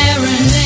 a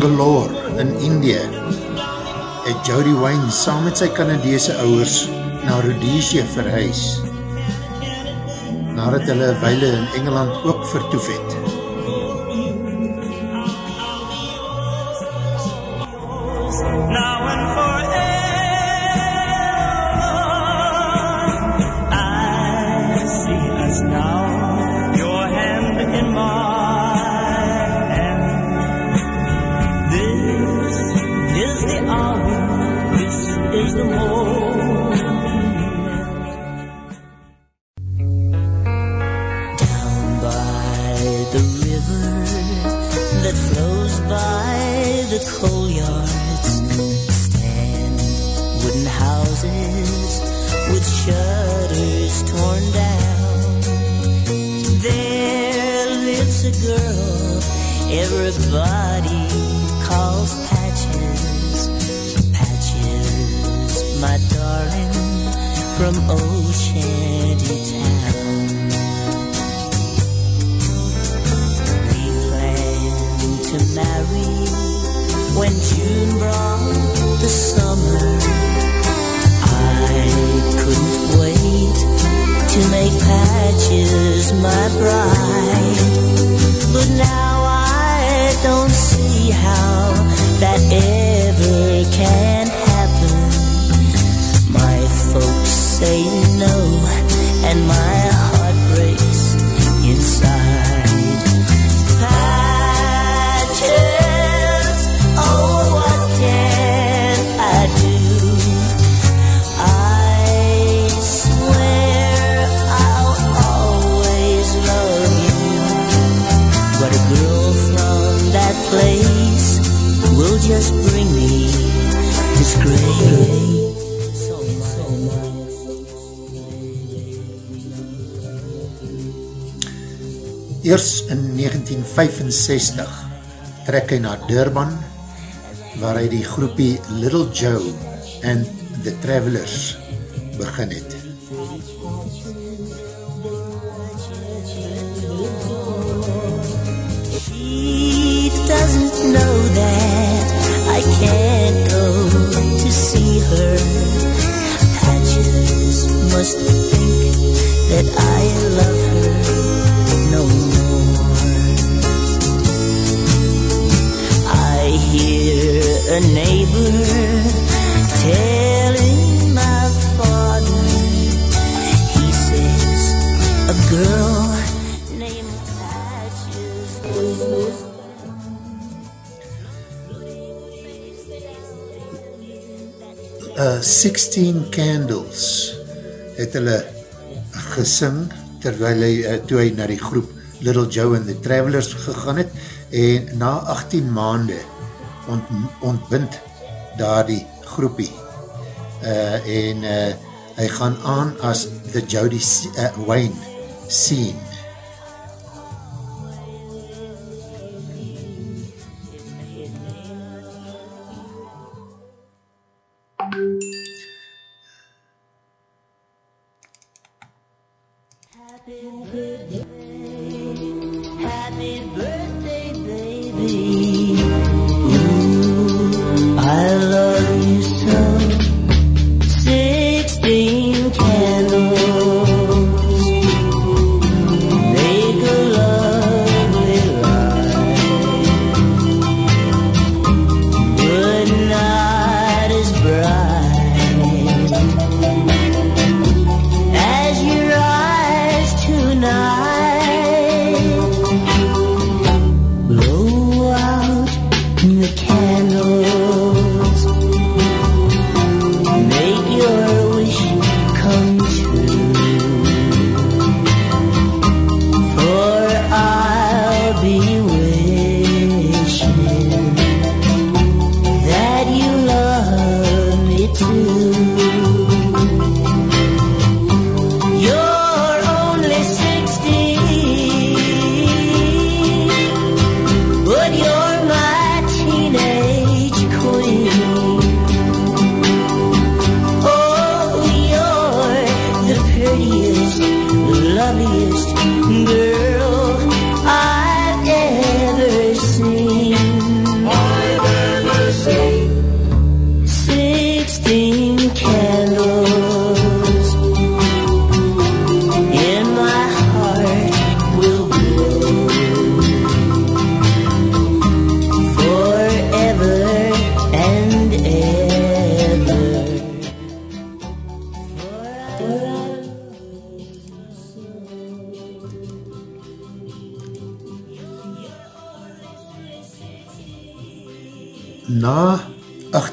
Bangalore in India het Jody Wine saam met sy Canadese ouwers na Rhodesia verhuis nadat hulle weile in Engeland ook vertoef het. Trek hy na Durban waar hy die groepie Little Joe and the Travelers begin het. 16 Candles het hulle gesing terwijl hy, uh, toe hy na die groep Little Joe and the Travelers gegaan het en na 18 maande ont, ontbind daar die groepie. Uh, en uh, hy gaan aan as the Jody uh, Wayne scene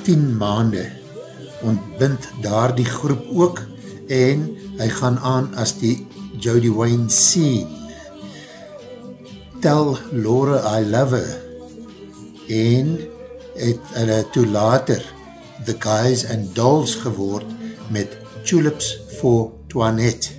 18 maande ontbind daar die groep ook en hy gaan aan as die Jody Wayne scene. Tell Laura I Love Her en het hulle toe later The Guys and Dolls geword met Tulips for Toinette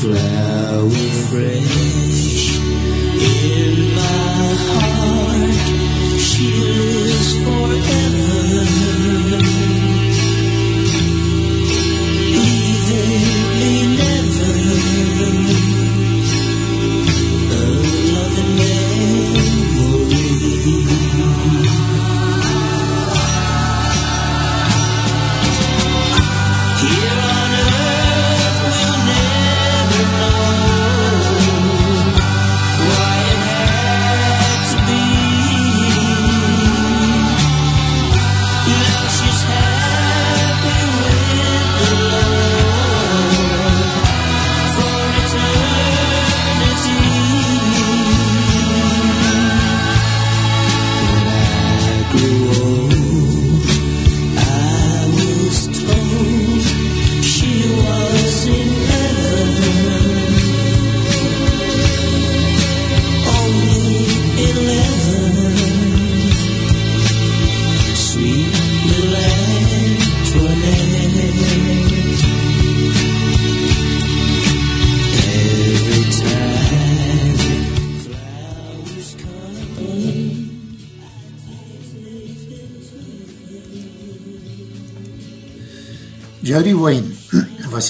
Flower fresh in my heart. She lives forever.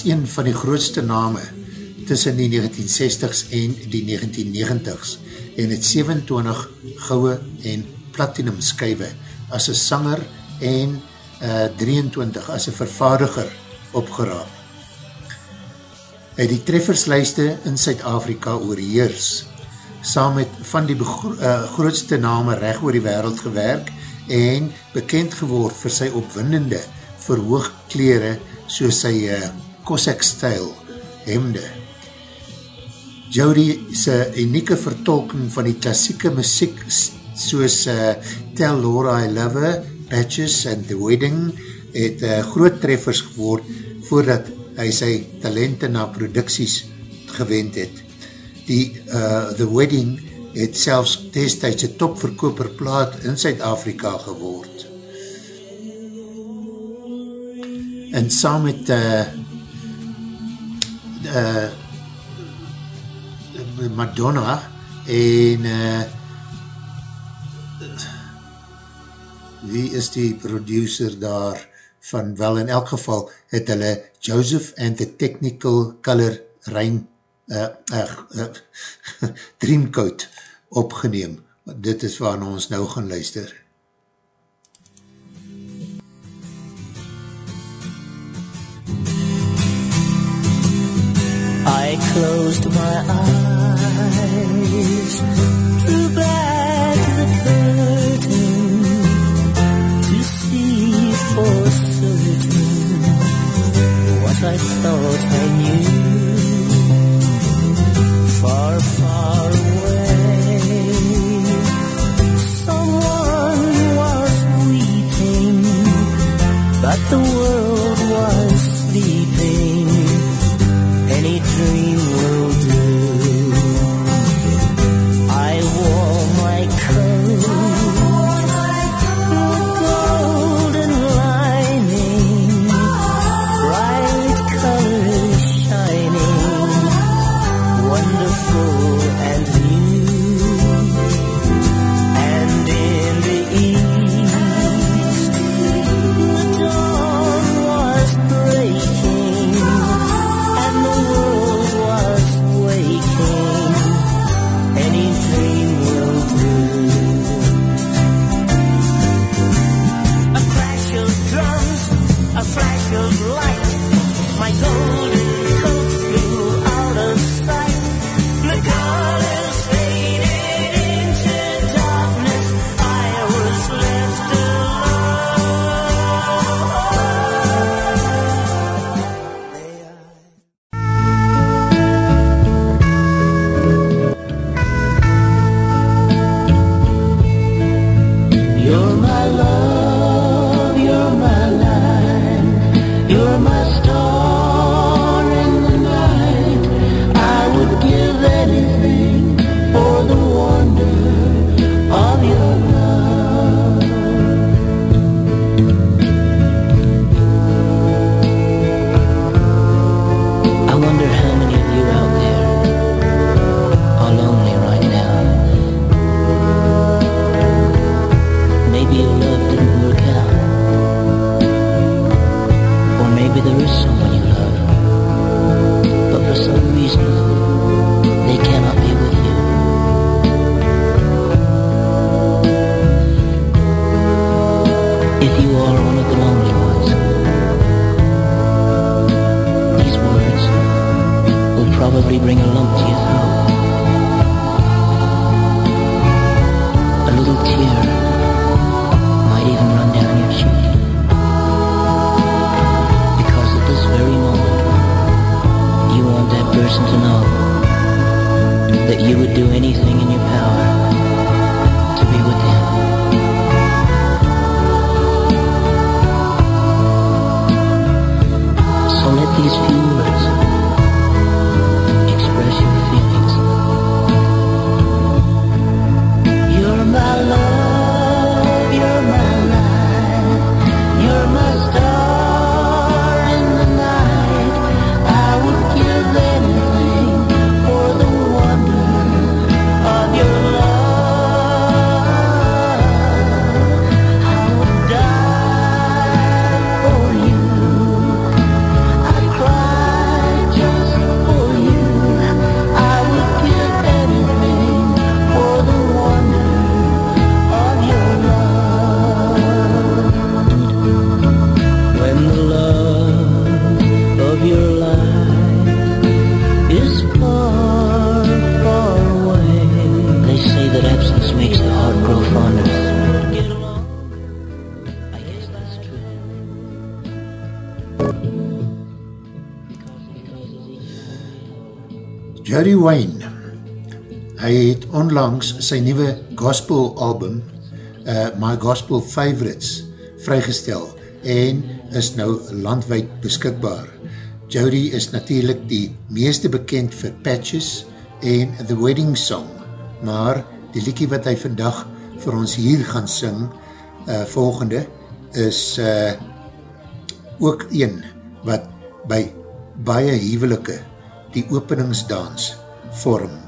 Was een van die grootste name tussen die 1960s en die 1990s en het 27 gouwe en platinum skuive as een sanger en uh, 23 as een vervaardiger opgeraap. Hy die trefferslijste in Suid-Afrika oorheers, saam met van die begro uh, grootste name recht oor die wereld gewerk en bekend geword vir sy opwindende verhoogkleren soos sy uh, Cossack-style hemde. Jody sy unieke vertolking van die klassieke muziek soos uh, Tell Laura I Love Her, Patches and The Wedding het uh, groot treffers geword voordat hy sy talente na producties gewend het. Die uh, The Wedding het selfs destijds een topverkoper plaat in Zuid-Afrika geword. En saam met uh, uh, Madonna en uh, wie is die producer daar van wel in elk geval het hulle Joseph and the Technical Color Rain uh, uh, uh, Dreamcoat opgeneem. Dit is waar ons nou gaan luister. I closed my eyes, 其实 onlangs sy nieuwe gospel album, uh, My Gospel Favorites, vrygestel en is nou landwijd beskikbaar. Jody is natuurlijk die meeste bekend vir Patches en The Wedding Song, maar die liekie wat hy vandag vir ons hier gaan sing, uh, volgende, is uh, ook een wat by baie hevelike die openingsdans vorm.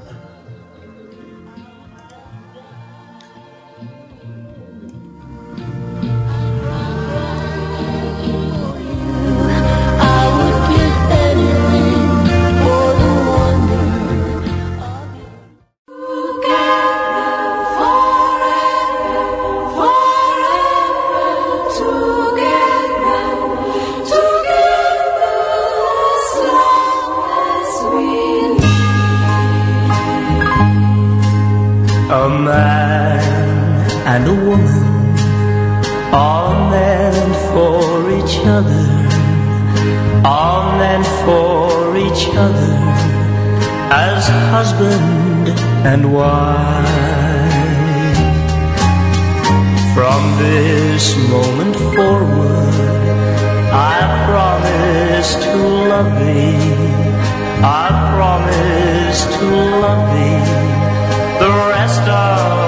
From this moment forward, I promise to love thee. I promise to love thee the rest of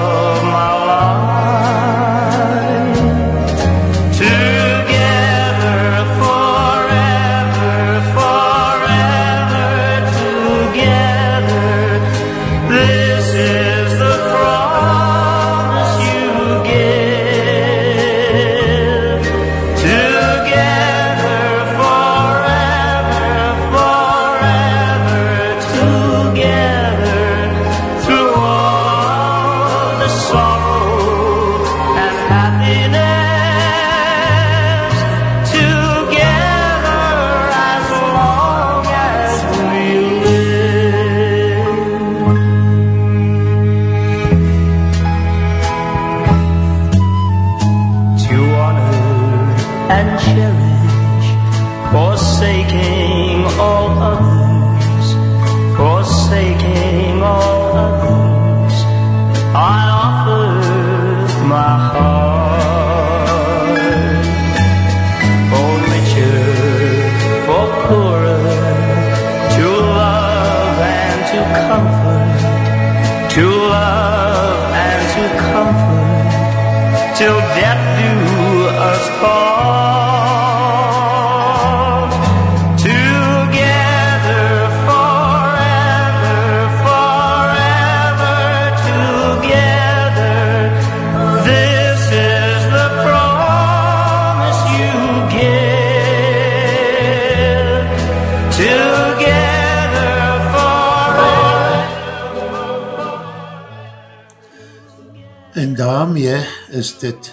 is dit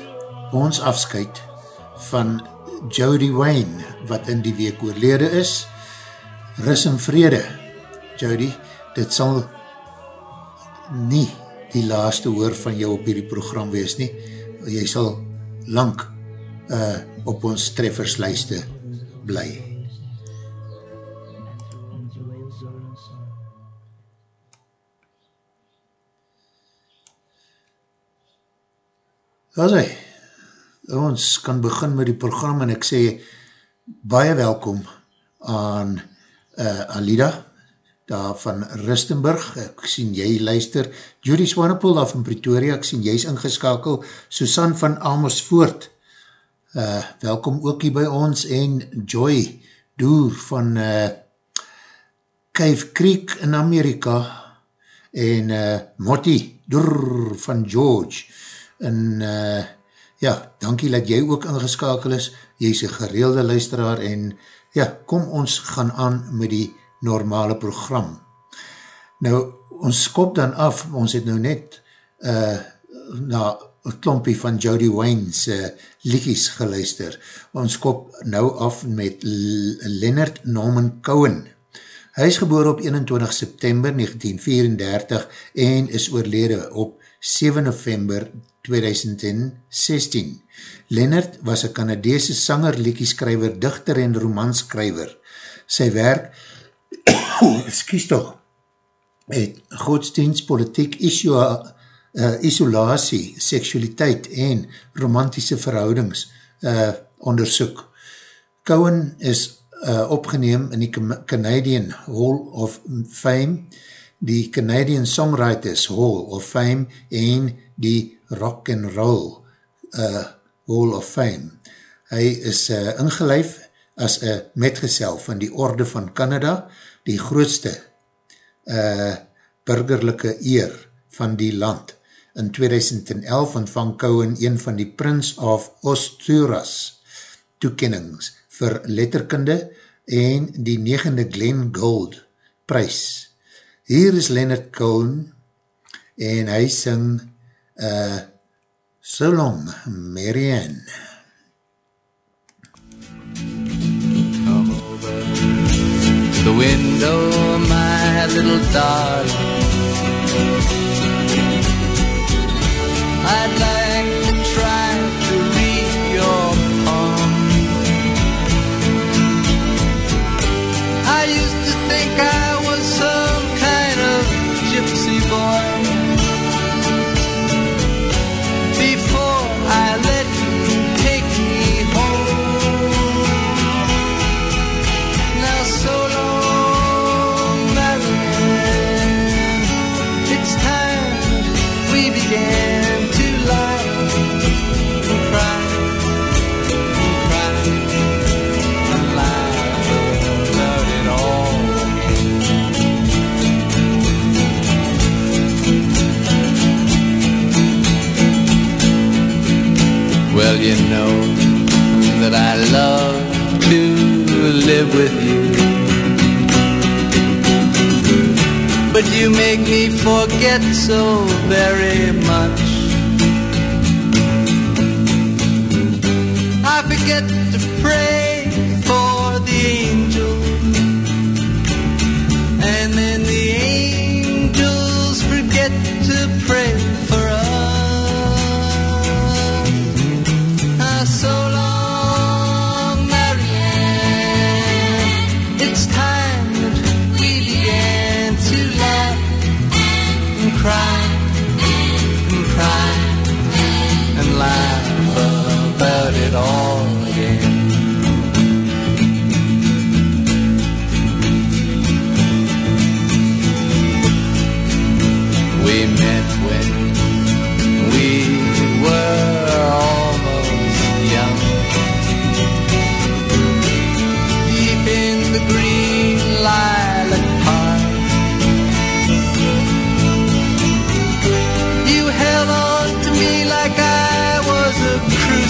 ons afskuit van Jody Wayne, wat in die week oorlede is. Rus en vrede, Jody, dit sal nie die laaste hoor van jou op hierdie program wees nie. Jy sal lang uh, op ons trefferslijste bly. Daar is hy. Ons kan begin met die program en ek sê baie welkom aan uh, Alida daar van Rustenburg. Ek sien jy luister. Judy Swanepoel daar van Pretoria. Ek sien jy is ingeskakel. Susan van Amersfoort. Uh, welkom ook hier by ons en Joy Doer van uh, Cave Creek in Amerika en uh, Motti Doer van George en uh, ja, dankie dat jy ook ingeskakel is, jy is een gereelde luisteraar en ja, kom ons gaan aan met die normale program. Nou, ons skop dan af, ons het nou net uh, na een klompie van Jody Wayne's uh, liedjes geluister. Ons skop nou af met Leonard Norman Cohen. Hy is geboor op 21 September 1934 en is oorlede op 7 November 2016. Leonard was een Canadeese sanger, liekieskrijver, dichter en romanskrijver. Sy werk, excuse toch, het godsdienst, politiek, isua, uh, isolatie, seksualiteit en romantische verhoudings uh, onderzoek. Cohen is uh, opgeneem in die Canadian Hall of Fame, die Canadian Songwriters Hall of Fame en die Rock and Roll uh, Hall of Fame. Hy is uh, ingelijf as een metgezel van die Orde van Canada, die grootste uh, burgerlijke eer van die land. In 2011 ontvang Cohen een van die Prince of Osturas toekennings vir letterkunde en die negende Glenn Gold prijs. Hier is Leonard Cohen en hy syng uh, So Long, Marianne. Come over the window, my little darling. I'd like you know that I love to live with you. But you make me forget so very much. I forget to pray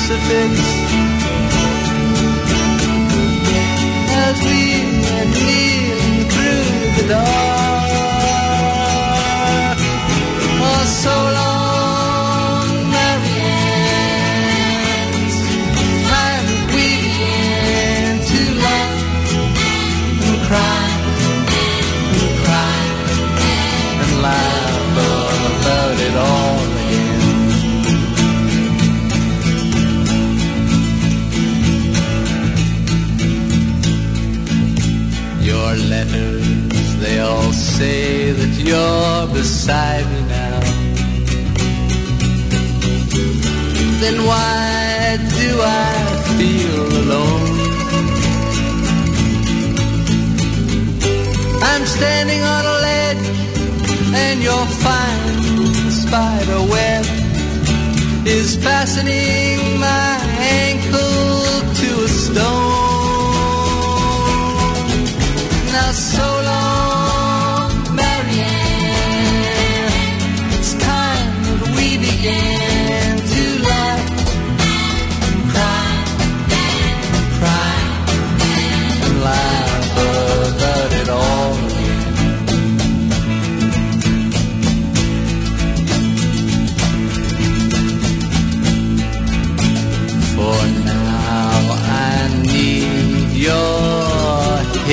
crucifix. As we went kneeling through the dark. You're beside me now. then why do I feel alone? I'm standing on a ledge and your fine spider web is fastening my ankle to a stone. Now so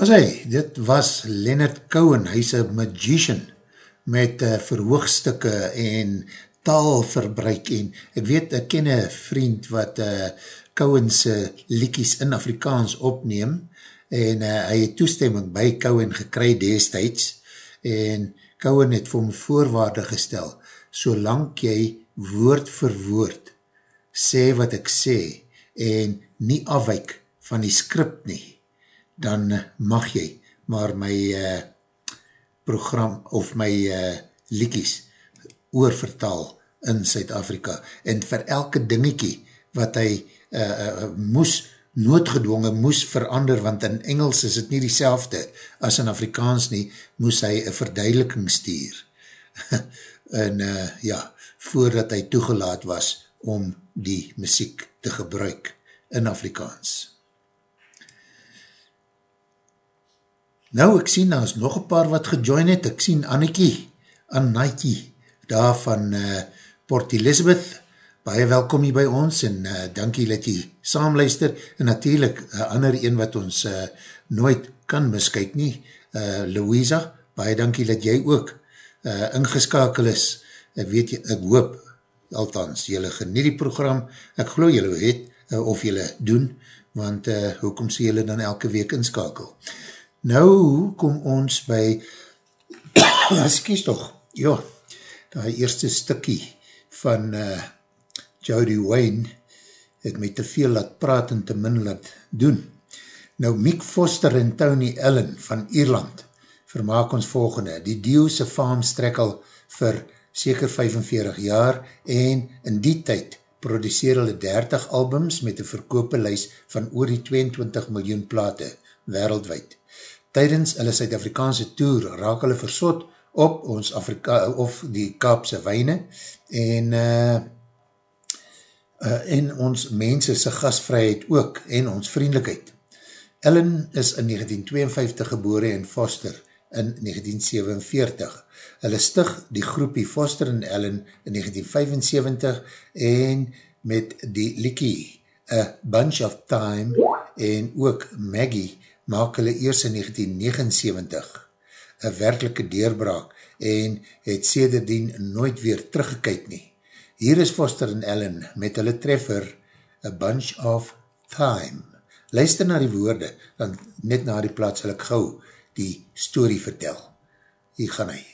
began. As hy, dit was Leonard Cohen, hy is een magician met uh, verhoogstukke en taalverbruik en ek weet, ek ken een vriend wat uh, Cohen'se liekies in Afrikaans opneem en uh, hy het toestemming by Cohen gekry destijds en Cohen het vir hom voorwaarde gestel, solang jy woord vir woord sê wat ek sê en nie afwyk van die skript nie, dan mag jy maar my uh, program of my uh, liekies oorvertaal in Suid-Afrika en vir elke dingiekie wat hy uh, moes noodgedwongen moes verander, want in Engels is het nie die as in Afrikaans nie, moes hy een verduideliking stuur. en uh, ja, voordat hy toegelaat was om die muziek te gebruik in Afrikaans. Nou, ek sien, daar is nog een paar wat gejoin het. Ek sien Annekie, Annaikie, daar van uh, Port Elizabeth. Baie welkom hier by ons en uh, dankie dat jy saamluister. En natuurlijk, uh, ander een wat ons uh, nooit kan miskyk nie, uh, Louisa, baie dankie dat jy ook uh, ingeskakel is. Ek weet, jy, ek hoop, althans, jylle geniet die program. Ek geloof jylle het, uh, of jylle doen, want uh, hoekom sê jylle dan elke week inskakel? Nou kom ons by, excuse toch, ja, die eerste stikkie van uh, Jody Wayne het my te veel laat praat en te min laat doen. Nou Mick Foster en Tony Allen van Ierland vermaak ons volgende. Die Dio'se faam strek al vir seker 45 jaar en in die tyd produceer hulle 30 albums met een verkoopelys van oor die 22 miljoen plate wereldwijd. Tijdens hulle Suid-Afrikaanse tour raak hulle versot op ons Afrika of die Kaapse wijne en uh, uh, en ons mense sy gasvrijheid ook en ons vriendelijkheid. Ellen is in 1952 gebore en Foster in 1947. Hulle stig die groepie Foster en Ellen in 1975 en met die Likie, A Bunch of Time en ook Maggie maak hulle eers in 1979 een werkelike deurbraak en het sederdien nooit weer teruggekyk nie. Hier is Foster en Ellen met hulle treffer A Bunch of Time. Luister na die woorde, dan net na die plaats sal ek gauw die story vertel. Hier gaan hy.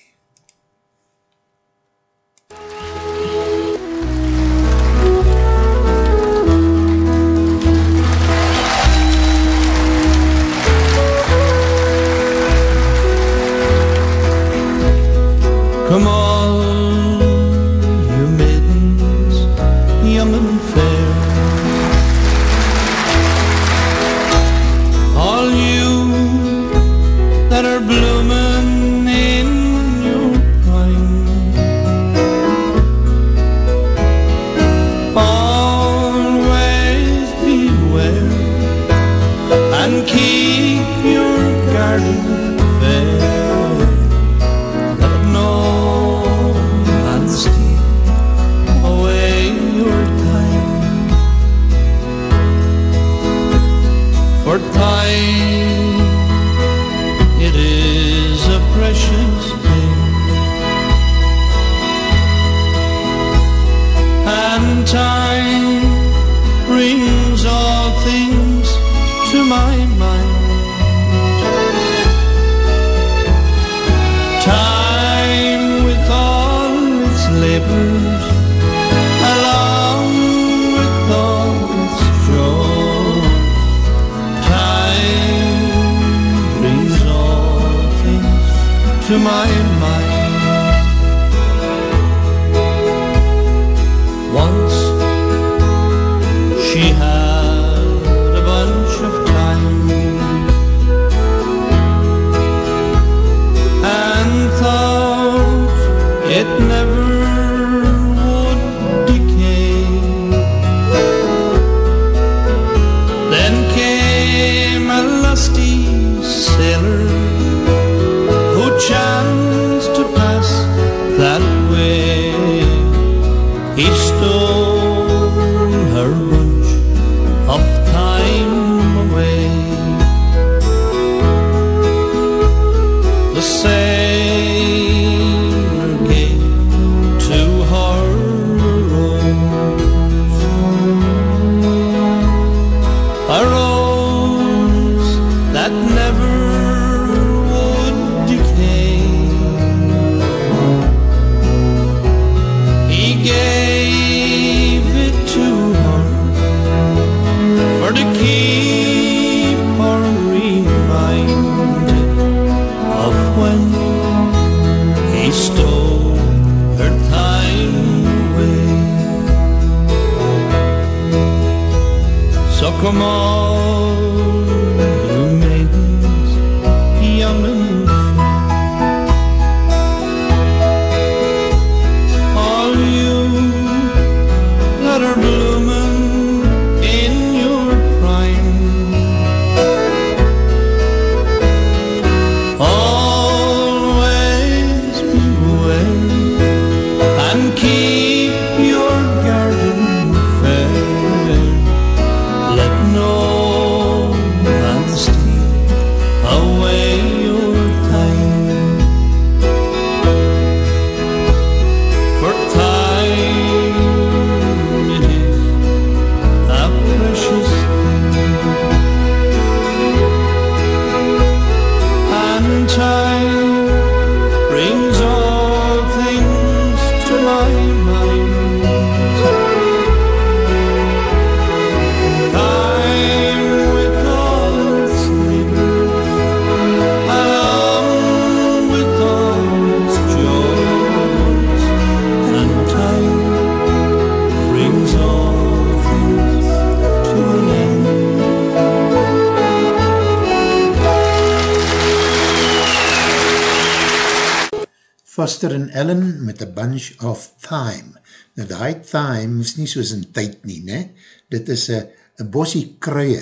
Foster en Ellen met a bunch of thyme. Nou die thyme is nie soos in tyd nie, ne? Dit is een bossie kruie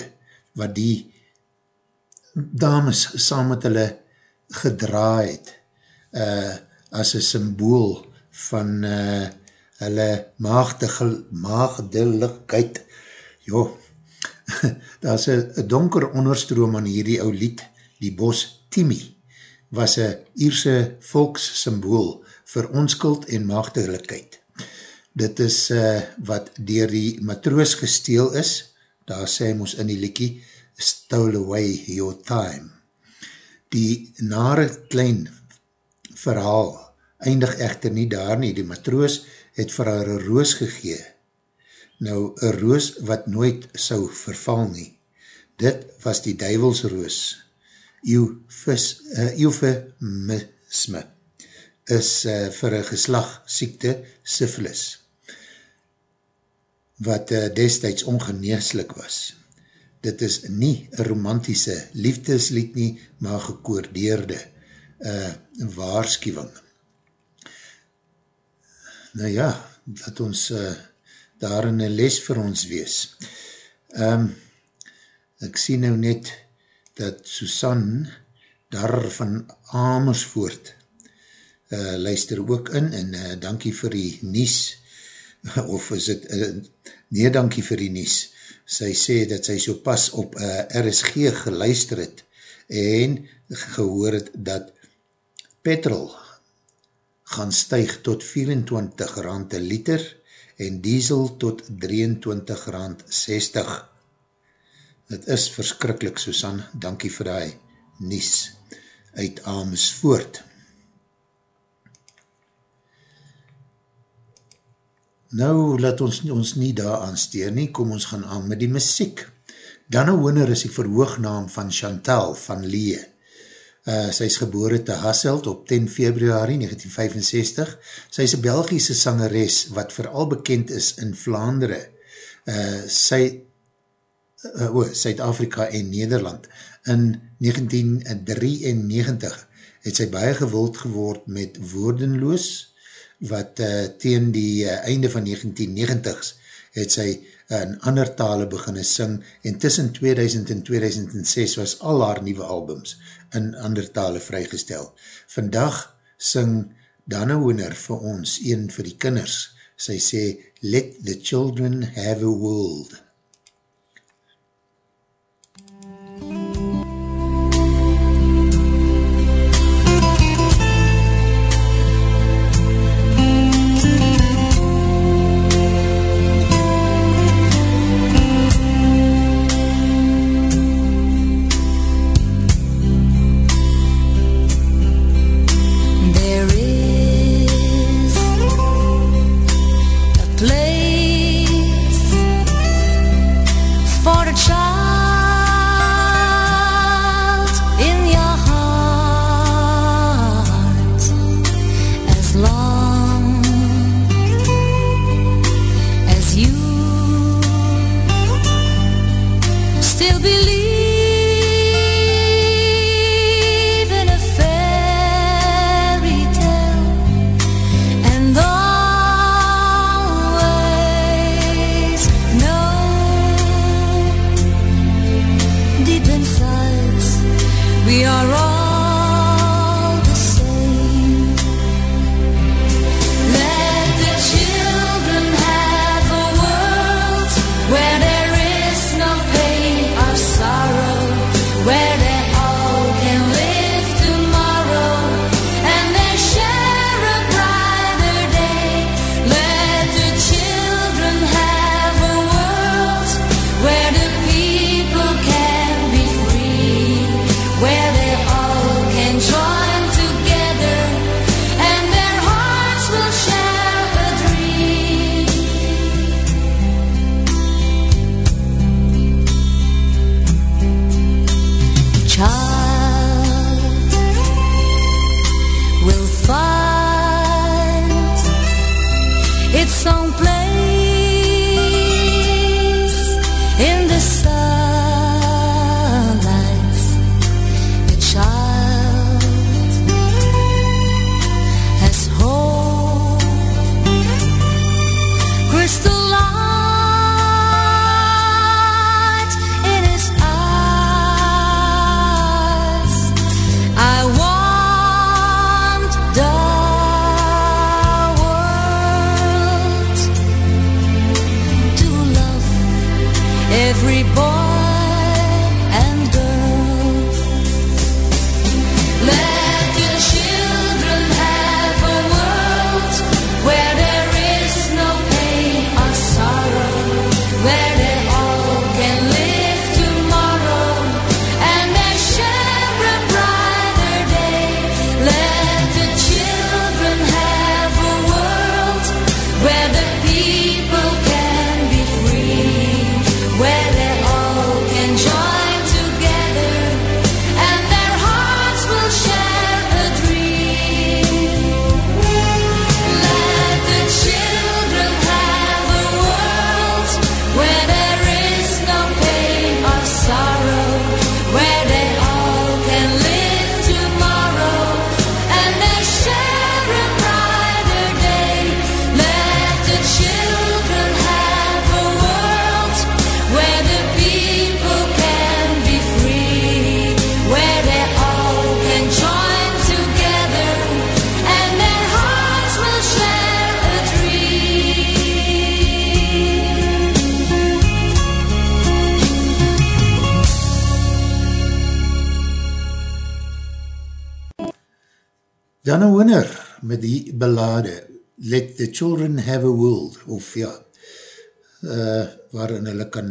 wat die dames saam met hulle gedra het uh, as een symbool van uh, hulle maagdige, maagdelikheid. Jo, daar is een donker onderstroom aan hierdie ou lied, die bos Timmy was een Ierse volkssymbool vir onskuld en maagdelikheid. Dit is uh, wat dier die matroos gesteel is, daar sê moes in die liekie, stole away your time. Die nare klein verhaal eindig echter nie daar nie, die matroos het vir haar een roos gegee. Nou, een roos wat nooit sou verval nie. Dit was die duivelsroos, eufemisme is uh, vir een geslag siekte syphilis wat uh, destijds ongeneeslik was. Dit is nie een romantische liefdeslied nie, maar gekoordeerde uh, waarschuwing. Nou ja, dat ons uh, daarin een les vir ons wees. Um, ek sien nou net dat Susan daar van Amersfoort uh, luister ook in en uh, dankie vir die nies, of is het, uh, nee dankie vir die nies, sy sê dat sy so pas op uh, RSG geluister het en gehoor het dat petrol gaan stuig tot 24 rand een liter en diesel tot 23 rand 60. Het is verskrikkelijk, Susan, dankie vir die nies uit Amersfoort. MUZIEK Nou laat ons ons nie daar aansteer nie, kom ons gaan aan met die muziek. Dana Hooner is die verhoognaam van Chantal van Lee. Uh, eh, sy is gebore te Hasselt op 10 februari 1965. Sy is een Belgische sangeres wat vooral bekend is in Vlaandere, uh, eh, sy, uh, oh, Suid-Afrika en Nederland. In 1993 het sy baie gewild geword met Woordenloos, wat uh, teen die uh, einde van 1990s het sy uh, in ander tale beginne sing en tussen 2000 en 2006 was al haar nieuwe albums in ander tale vrygestel. Vandaag sing Dana Hoener vir ons, een vir die kinders. Sy sê, let the children have a world. Dana Winner nou met die belade Let the Children Have a World of ja, uh, waarin hulle kan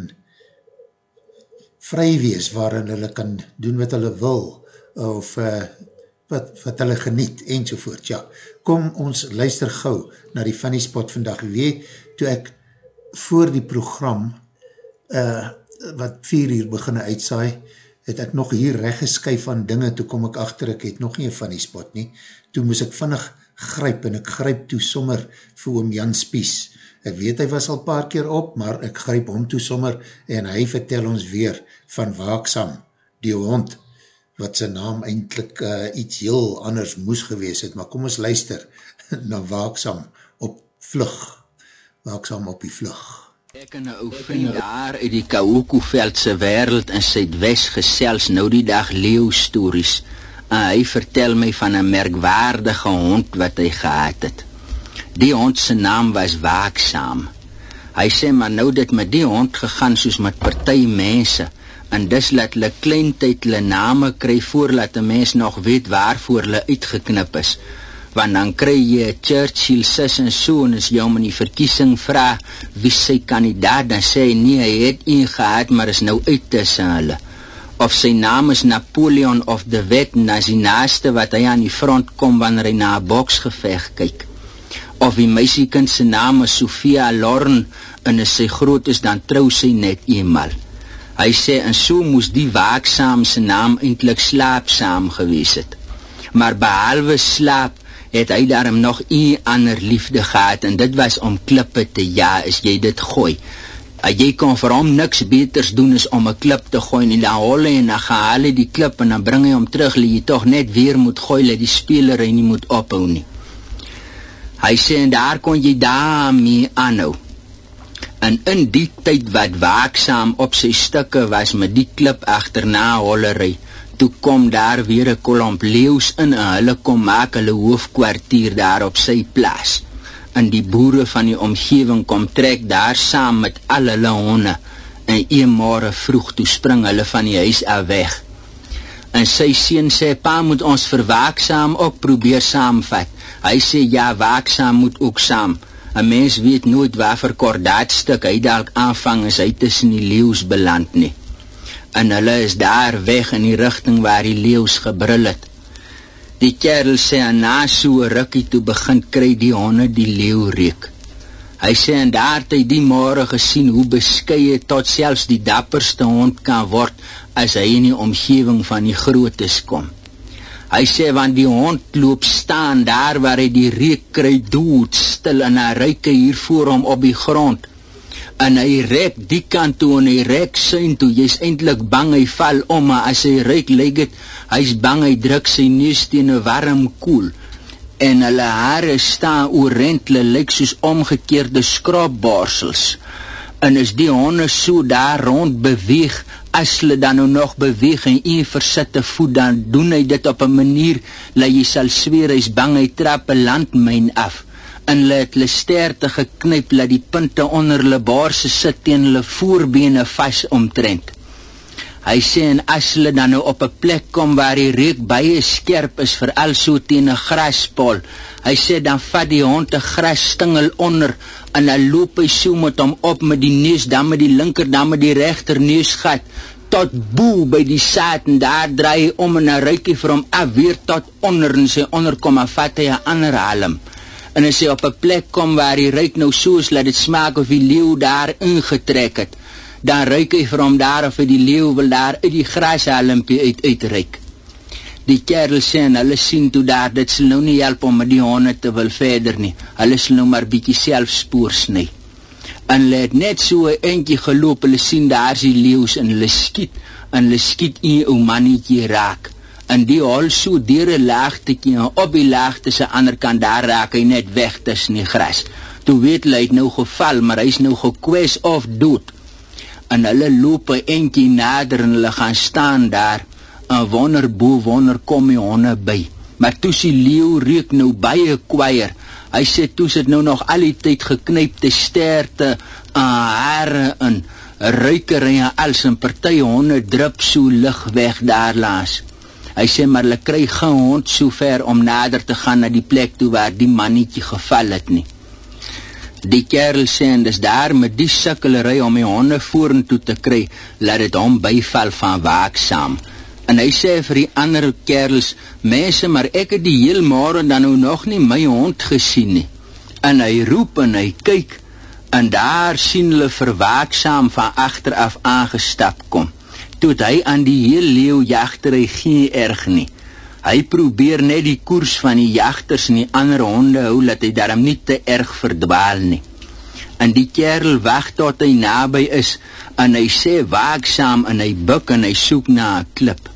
vry wees, waarin hulle kan doen wat hulle wil of uh, wat, wat hulle geniet enzovoort, ja. Kom ons luister gauw na die funny spot vandag. Weet, toe ek voor die program uh, wat vier uur beginne uitsaai, het ek nog hier reggeskyf van dinge, toe kom ek achter, ek het nog nie een funny spot nie, toe moes ek vinnig gryp, en ek gryp toe sommer vir oom Jan Spies. Ek weet hy was al paar keer op, maar ek gryp hom toe sommer, en hy vertel ons weer van Waaksam, die hond, wat sy naam eindelijk uh, iets heel anders moes gewees het, maar kom ons luister na Waaksam op vlug, Waaksam op die vlug. Ek en 'n ou vriend daar uit die Kaokoveldse wêreld in Suidwes gesels nou die dag leeu stories. En hy vertel my van 'n merkwaardige hond wat hy gehad het. Die hond se naam was Waaksaam. Hy sê maar nou dit met die hond gegaan soos met party mense en dis laat hulle klein tyd hulle name kry voordat 'n mens nog weet waarvoor hulle uitgeknip is want dan kry jy Churchill sis en so en as jy hom in die verkiesing vra wie sy kandidaat? Dan sê hy nee hy het een gehad maar is nou uit tussen hulle. Of sy naam is Napoleon of the Wet en as die naaste wat hy aan die front kom wanneer hy na 'n boksgeveg kyk. Of die meisiekind se naam is Sofia Lorn en as sy groot is dan trou sy net eenmal hy sê en so moes die waaksaam se naam eintlik slaapsaam gewees het. Maar behalwe slaap het hy daarom nog een ander liefde gehad en dit was om klippe te ja as jy dit gooi. Uh, jy kon vir hom niks beters doen as om 'n klip te gooi en dan hol hy en dan haal hy die klip en dan bring hy hom terug, lê jy tog net weer moet gooi dat die speler hy nie moet ophou nie. Hy sê en daar kon jy daarmee aanhou. En in die tyd wat waaksaam op sy stukke was met die klip agterna hollery, toe kom daar weer 'n kolomp leeu's in en hulle kom maak hulle hoofkwartier daar op sy plaas. En die boere van die omgewing kom trek daar saam met al hulle honde en een môre vroeg toe spring hulle van die huis af weg. En sy seun sê pa moet ons verwaaksaam ook probeer saamvat. Hy sê ja, waaksaam moet ook saam. 'n Mens weet nooit waar vir kordaatstuk hy dalk aanvang as hy tussen die leeu's beland nie en hulle is daar weg in die rigting waar die leeu's gebrul het. Die kerel sê en na so rukkie toe begin kry die honde die leeu reuk. Hy sê en daar het hy die môre gesien hoe beskeie tot selfs die dapperste hond kan word as hy in die omgewing van die grootes kom. Hy sê want die hond loop staan daar waar hy die reuk kry dood stil en hy ryk hier voor hom op die grond en hy rek die kant toe en hy rek syn toe. Jy's eintlik bang hy val om maar as hy ryk lyk dit hy's bang hy druk sy neus teen 'n warm koel. En hulle hare staan oorent hulle lyk soos omgekeerde skraapbaarsels. En as die honde so daar rond beweeg as hulle dan nou nog beweeg en een versitte voet dan doen hy dit op 'n manier dat jy sal sweer hy's bang hy trap 'n landmyn af en hulle het hulle sterte geknyp dat die punte onder hulle baarse sit teen hulle voorbene vas omtrent. Hy sê en as hulle dan nou op 'n plek kom waar die reuk baie skerp is vir also teen 'n graspol, hy sê dan vat die hond 'n grasstingel onder en dan loop hy so met hom op met die neus dan met die linker dan met die regter neusgat tot bo by die saad en daar draai hy om en 'n ruikie vir hom af weer tot onder en sy onderkom en vat hy 'n ander halm en as hy op 'n plek kom waar hy ruik nou soos laat dit smaak of die leeu daar ingetrek het, dan ruik hy vir hom daar of die leeu wil daar uit die grashalmpie uit uitreik. Die kerel sê en hulle sien toe daar dit sal nou nie help om met die honde te wil verder nie. Hulle sal nou maar bietjie self spoor sny. En hulle het net so 'n entjie geloop, hulle sien daar is die leeu's en hulle skiet en hulle skiet 'n ou mannetjie raak in die hol so deur 'n laagtetjie en op die laagte se ander kant daar raak hy net weg tussen die gras. Toe weet hy nou geval, maar hy's nou gekwes of dood. En hulle loop 'n entjie nader en hulle gaan staan daar. 'n Wonder bo wonder kom die honde by. Maar toe sien leeu reuk nou baie kwaier. Hy sê toe sit nou nog al die tyd geknypte sterte hare in ruikery en als 'n party honde drup so lig weg daar laas Hy sê maar hulle kry geen hond so ver om nader te gaan na die plek toe waar die mannetjie geval het nie. Die kerel sê en dis daar met die sukkelery om die honde vorentoe te kry, laat dit hom byval van waaksaam. En hy sê vir die ander kerels, mense, maar ek het die heel môre dan nou nog nie my hond gesien nie. En hy roep en hy kyk en daar sien hulle verwaaksaam van agter af aangestap kom. Toe hy aan die heel leeu jagtery geen erg nie. Hy probeer net die koers van die jagters en die ander honde hou dat hy daarom nie te erg verdwaal nie. En die kerel wag tot hy naby is en hy sê waaksaam en hy buk en hy soek na 'n klip.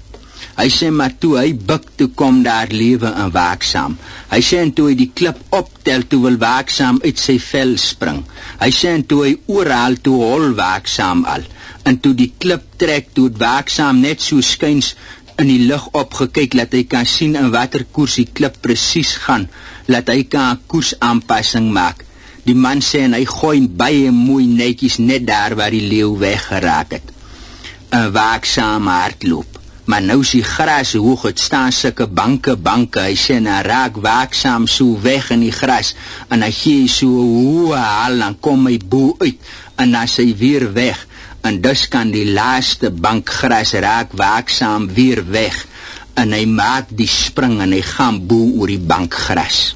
Hy sê maar toe hy buk toe kom daar lewe en waaksaam. Hy sê en toe hy die klip optel toe wil waaksaam uit sy vel spring. Hy sê en toe hy oral toe hol waaksaam al. En toe die klip trek toe het waaksaam net so skuins in die lug opgekyk dat hy kan sien in watter koers die klip presies gaan, dat hy kan 'n koersaanpassing maak. Die man sê en hy gooi baie mooi netjies net daar waar die leeu weggeraak het. 'n Waaksame hardloop. Maar nou is die gras hoog, het staan sulke banke, banke. Hy sê en hy raak waaksaam so weg in die gras en hy gee so 'n hoë haal dan kom hy bo uit en dan sy weer weg en dus kan die laaste bankgras raak waaksaam weer weg en hy maak die spring en hy gaan bo oor die bankgras.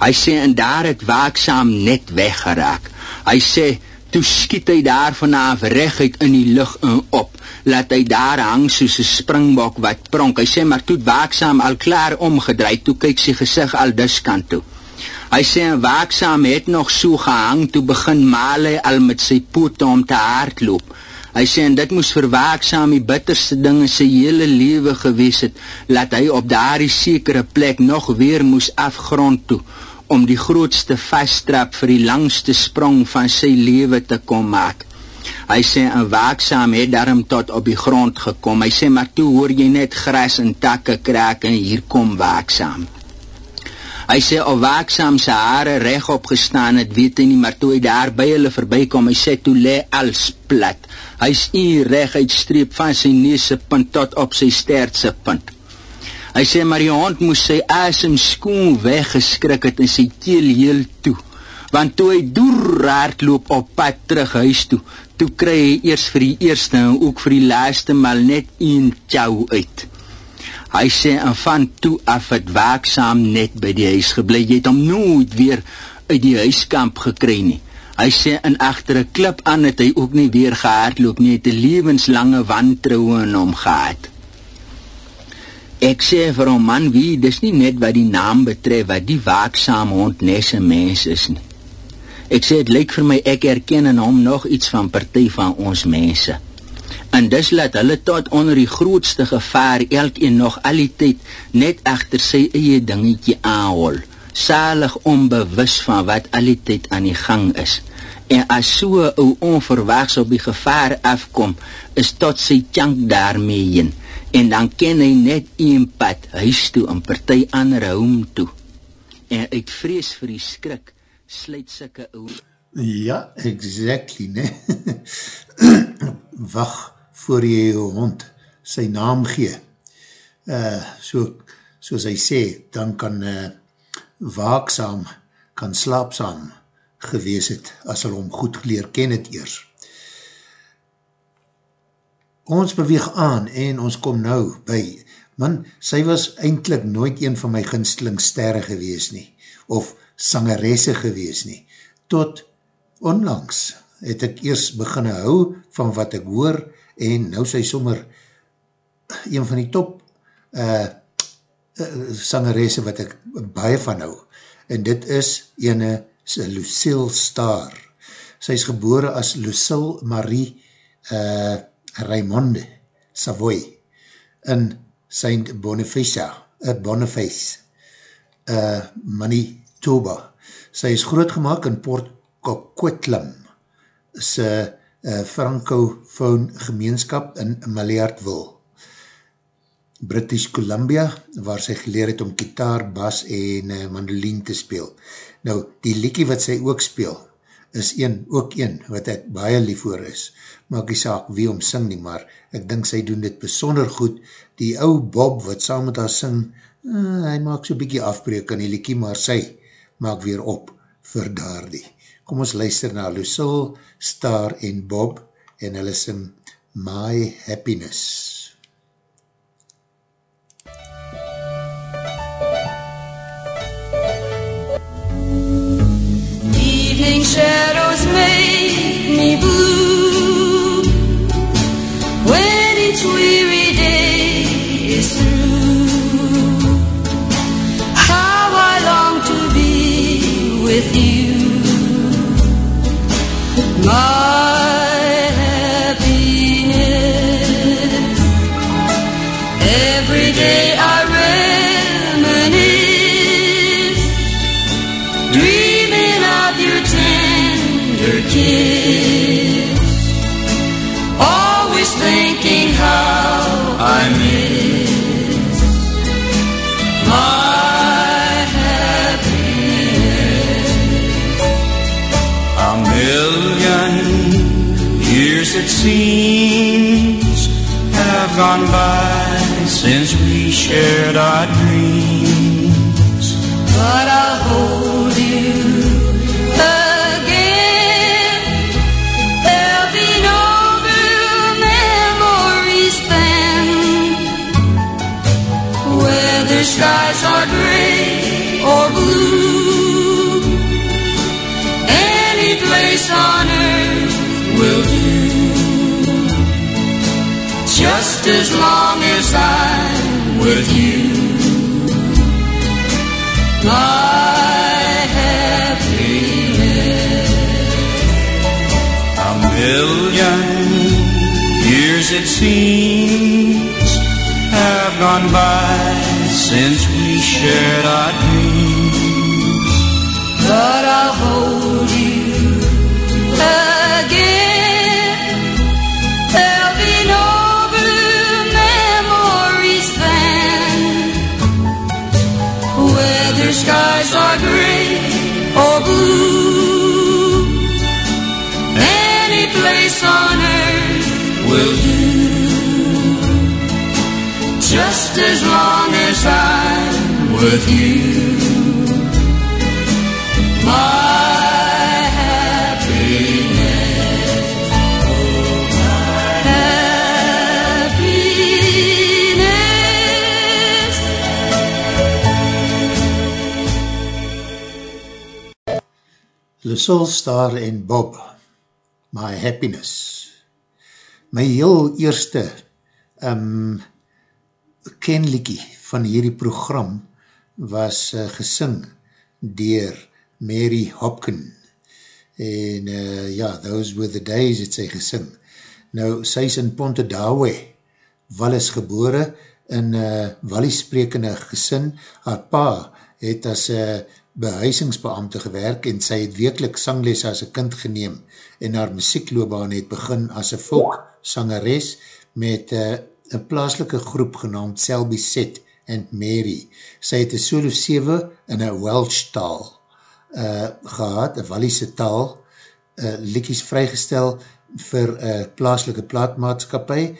Hy sê en daar het waaksaam net weggeraak. Hy sê toe skiet hy daar vanaf reguit in die lug op. Laat hy daar hang soos 'n springbok wat pronk. Hy sê maar toe waaksaam al klaar omgedry, toe kyk sy gesig al dus kant toe. Hy sê en waaksaam het nog so gehang toe begin Male al met sy pote om te hardloop. Hy sê en dit moes vir waaksaam die bitterste ding in sy hele lewe gewees het, laat hy op daardie sekere plek nog weer moes afgrond toe om die grootste vasstrap vir die langste sprong van sy lewe te kom maak. Hy sê en waaksaam het daarom tot op die grond gekom. Hy sê maar toe hoor jy net gras en takke kraak en hier kom waaksaam. Hy sê of waaksaam sy hare regop gestaan het, weet hy nie, maar toe hy daar by hulle verbykom, hy sê toe lê als plat. Hy is hier reg uitstreep van sy neus se punt tot op sy stert se punt. Hy sê maar die hond moes sy asem skoon weggeskrik het en sy keel heel toe. Want toe hy deur hardloop op pad terug huis toe, toe kry hy eers vir die eerste en ook vir die laaste maal net een chou uit. Hy sê en van toe af het waaksaam net by die huis gebly. Jy het hom nooit weer uit die huiskamp gekry nie. Hy sê in agter 'n klip aan het hy ook nie weer gehardloop nie. Hy het 'n lewenslange wantroue in hom gehad. Ek sê vir hom man, wie dis nie net wat die naam betref wat die waaksame hond nes 'n mens is nie. Ek sê dit lyk vir my ek erken in hom nog iets van party van ons mense en dis laat hulle tot onder die grootste gevaar elkeen nog al die tyd net agter sy eie dingetjie aanhol salig onbewus van wat al die tyd aan die gang is. En as so 'n onverwags op die gevaar afkom is tot sy chunk daarmee heen. En dan ken hy net een pad huis toe en party ander hom toe. En uit vrees vir die skrik sluit sulke ou Ja, exactly, ne? Wacht voor jy jou hond sy naam gee. Uh, so, soos hy sê, dan kan uh, waaksaam, kan slaapsaam gewees het, as hy hom goed geleer ken het eers. Ons beweeg aan en ons kom nou by, man, sy was eindelijk nooit een van my ginstelingsterre gewees nie, of sangeresse gewees nie, tot onlangs het ek eers begin hou van wat ek hoor en nou sy sommer een van die top uh, uh, sangeresse wat ek baie van hou. En dit is ene Lucille Star sy is gebore as Lucille Marie uh, Raymonde Savoy in Saint Boniface uh, Boniface uh, Manitoba. Sy is grootgemaak in Port Coquitlam sy uh, Francophone gemeenskap in Malliardville. British Columbia, waar sy geleer het om kitaar, bas en uh, mandolin te speel. Nou, die liekie wat sy ook speel, is een, ook een wat ek baie lief voor is. Maak die saak wie om sing nie, maar ek dink sy doen dit besonder goed. Die ou Bob wat saam met haar sing, uh, hy maak so bykie afbreek aan die liekie, maar sy maak weer op vir daardie. Kom ons luister na Lucille, Star en Bob en hulle sing My Happiness. Evening shadows make me blue when each weary day is through. How I long to be with you, my gone by since we shared our As long as I'm with you my happiness. A million years it seems have gone by since we shared our on earth will do. Just as long as I'm with you, my happiness, oh my happiness. Lucille Star en Bob, My Happiness. My heel eerste um, kenliekie van hierdie program was uh, gesing dier Mary Hopkin. En uh, ja, those were the days het sy gesing. Nou, sy is in Ponte Dawe, Wallis gebore, in uh, Wallis sprekende gesin. Haar pa het as uh, behuisingsbeamte gewerk en sy het wekelijk sangles as een kind geneem en haar muziekloobaan het begin as een volk sangeres met uh, een plaaslike groep genaamd Selby Set and Mary. Sy het een solo 7 in een Welsh taal uh, gehad, een Wallise taal, uh, liedjes vrygestel vir uh, plaaslike plaatmaatskapie uh,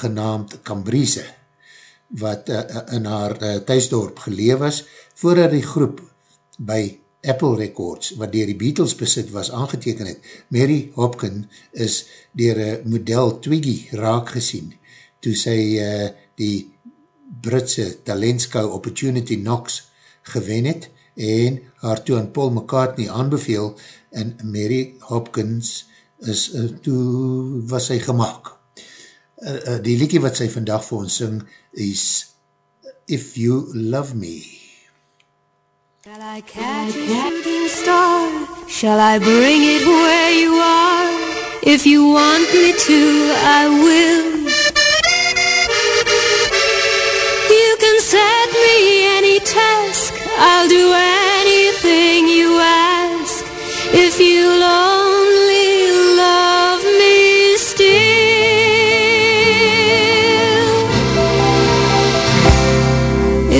genaamd Cambrise wat uh, in haar uh, thuisdorp geleef was, voordat die groep by Apple Records, wat dier die Beatles besit was, aangeteken het. Mary Hopkin is dier model Twiggy raak gesien, toe sy uh, die Britse talentskou Opportunity Knox gewen het, en haar toe aan Paul McCartney aanbeveel, en Mary Hopkins is, uh, toe was sy gemaakt. Uh, uh, die liekie wat sy vandag vir ons sing, is If You Love Me. Shall I catch a shooting star? Shall I bring it where you are? If you want me to, I will. You can set me any task. I'll do anything you ask. If you'll only love me still.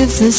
If the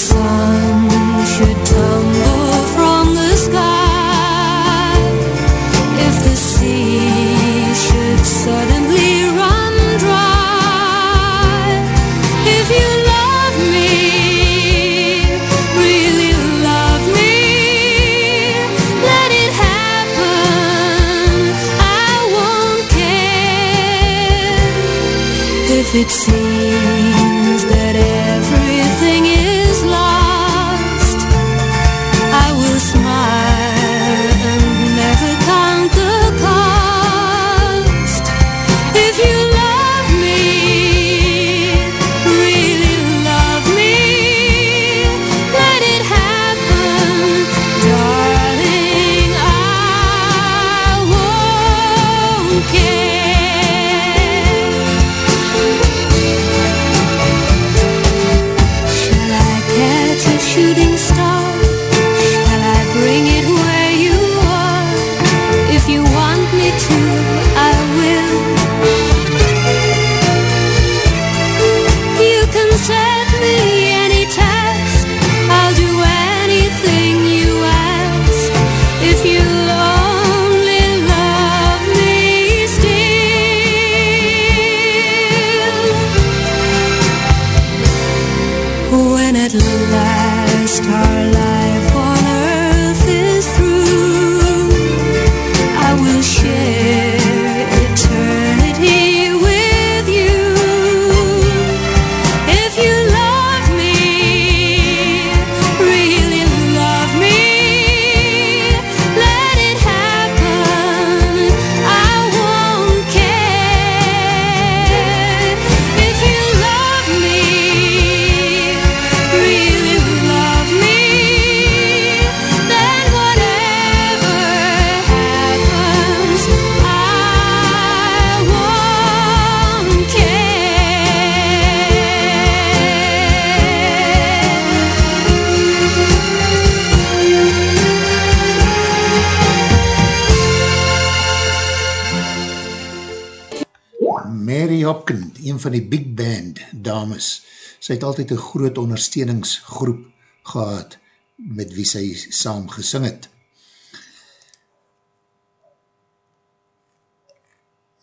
een van die big band dames, sy het altyd een groot ondersteuningsgroep gehad met wie sy saam gesing het.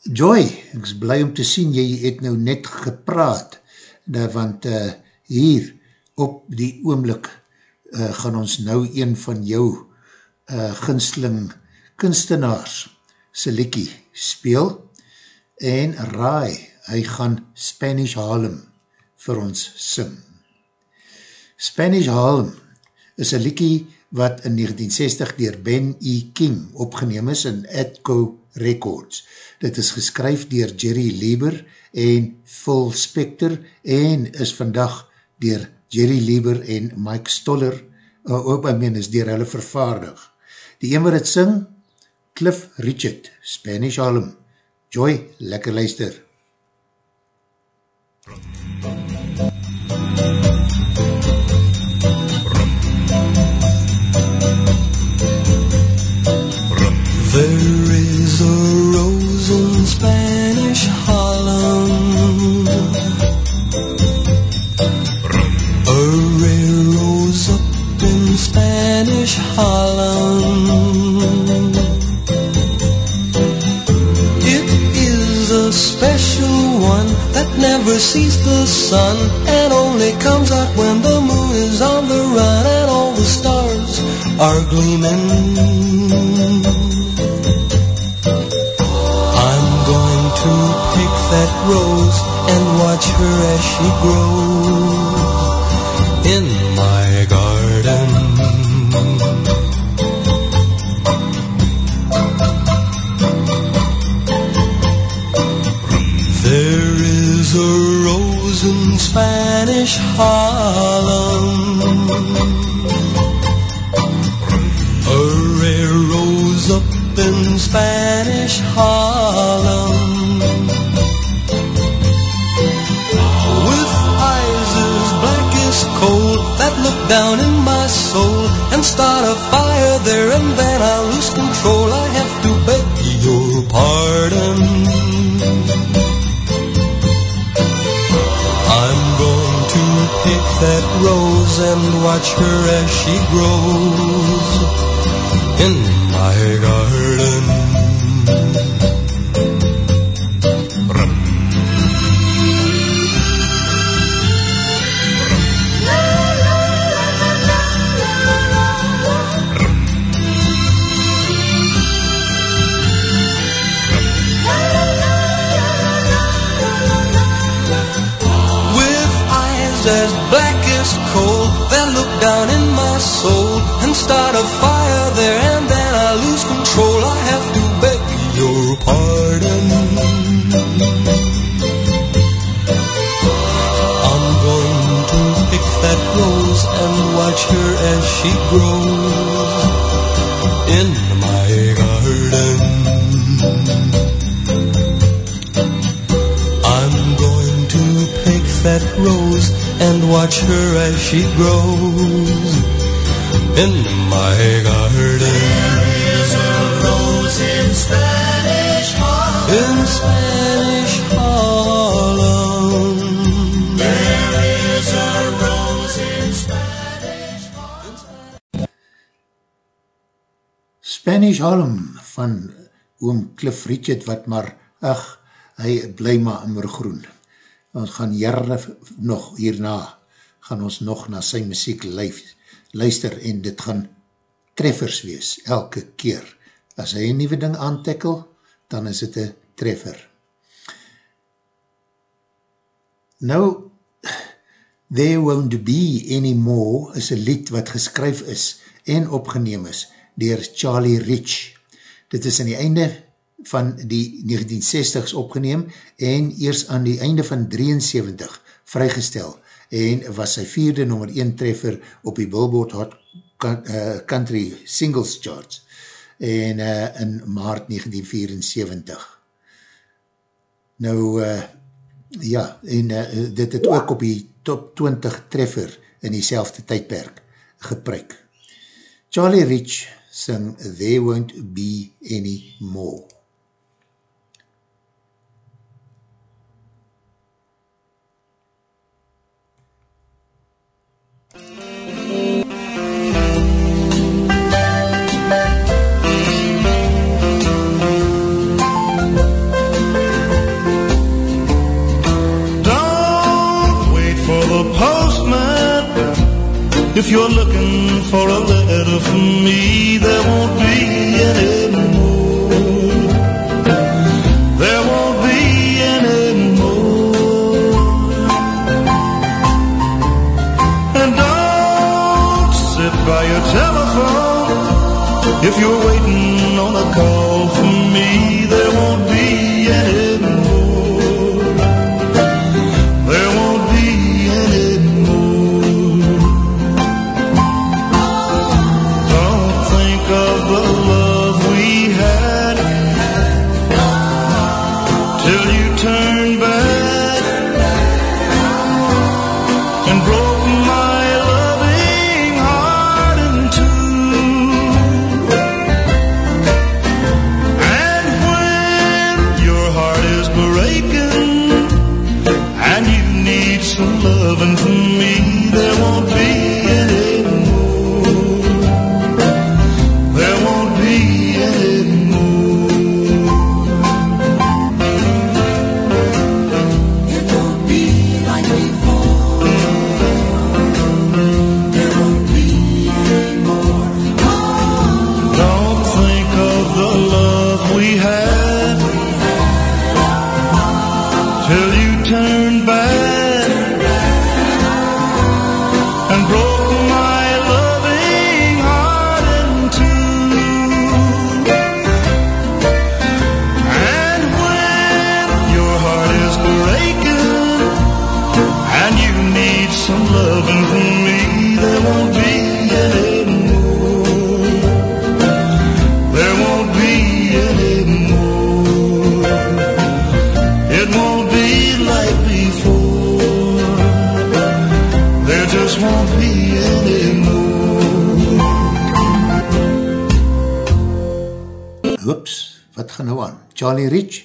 Joy, ek is blij om te sien, jy het nou net gepraat, nou, want uh, hier op die oomlik uh, gaan ons nou een van jou uh, ginsteling kunstenaars sy liekie speel, en Rai, hy gaan Spanish Harlem vir ons sing. Spanish Harlem is een liekie wat in 1960 dier Ben E. King opgeneem is in Atco Records. Dit is geskryf dier Jerry Lieber en Phil Spector en is vandag dier Jerry Lieber en Mike Stoller, uh, ook I meen is dier hulle vervaardig. Die een wat het sing, Cliff Richard, Spanish Harlem. Joy, lekker luister. There is a rose in Spanish Harlem. A rare rose up in Spanish Harlem. That never sees the sun and only comes out when the moon is on the run and all the stars are gleaming. I'm going to pick that rose and watch her as she grows in my Spanish Harlem. That rose and watch her as she grows in my garden. Start a fire there and then I lose control. I have to beg your pardon. I'm going to pick that rose and watch her as she grows in my garden. I'm going to pick that rose and watch her as she grows in my garden. There is a rose in Spanish Harlem. In Spanish Harlem. There is a rose in Spanish Spanish Harlem van oom Cliff Richard wat maar, ach, hy bly maar immer groen. Ons gaan jare nog hierna, gaan ons nog na sy muziek luif, luister en dit gaan treffers wees, elke keer. As hy een nieuwe ding aantekkel, dan is het een treffer. Nou, There Won't Be Anymore is een lied wat geskryf is en opgeneem is dier Charlie Rich. Dit is aan die einde van die 1960s opgeneem en eers aan die einde van 73 vrygestel en was sy vierde nummer 1 treffer op die Billboard Hot Country Singles Charts en uh, in maart 1974. Nou, uh, ja, en uh, dit het ook op die top 20 treffer in die selfde tydperk gepryk. Charlie Rich sing There Won't Be Any More. If you're looking for a letter from me, there won't be any more. There won't be any more. And don't sit by your telephone. If you're waiting on a call from me, Charlie Rich?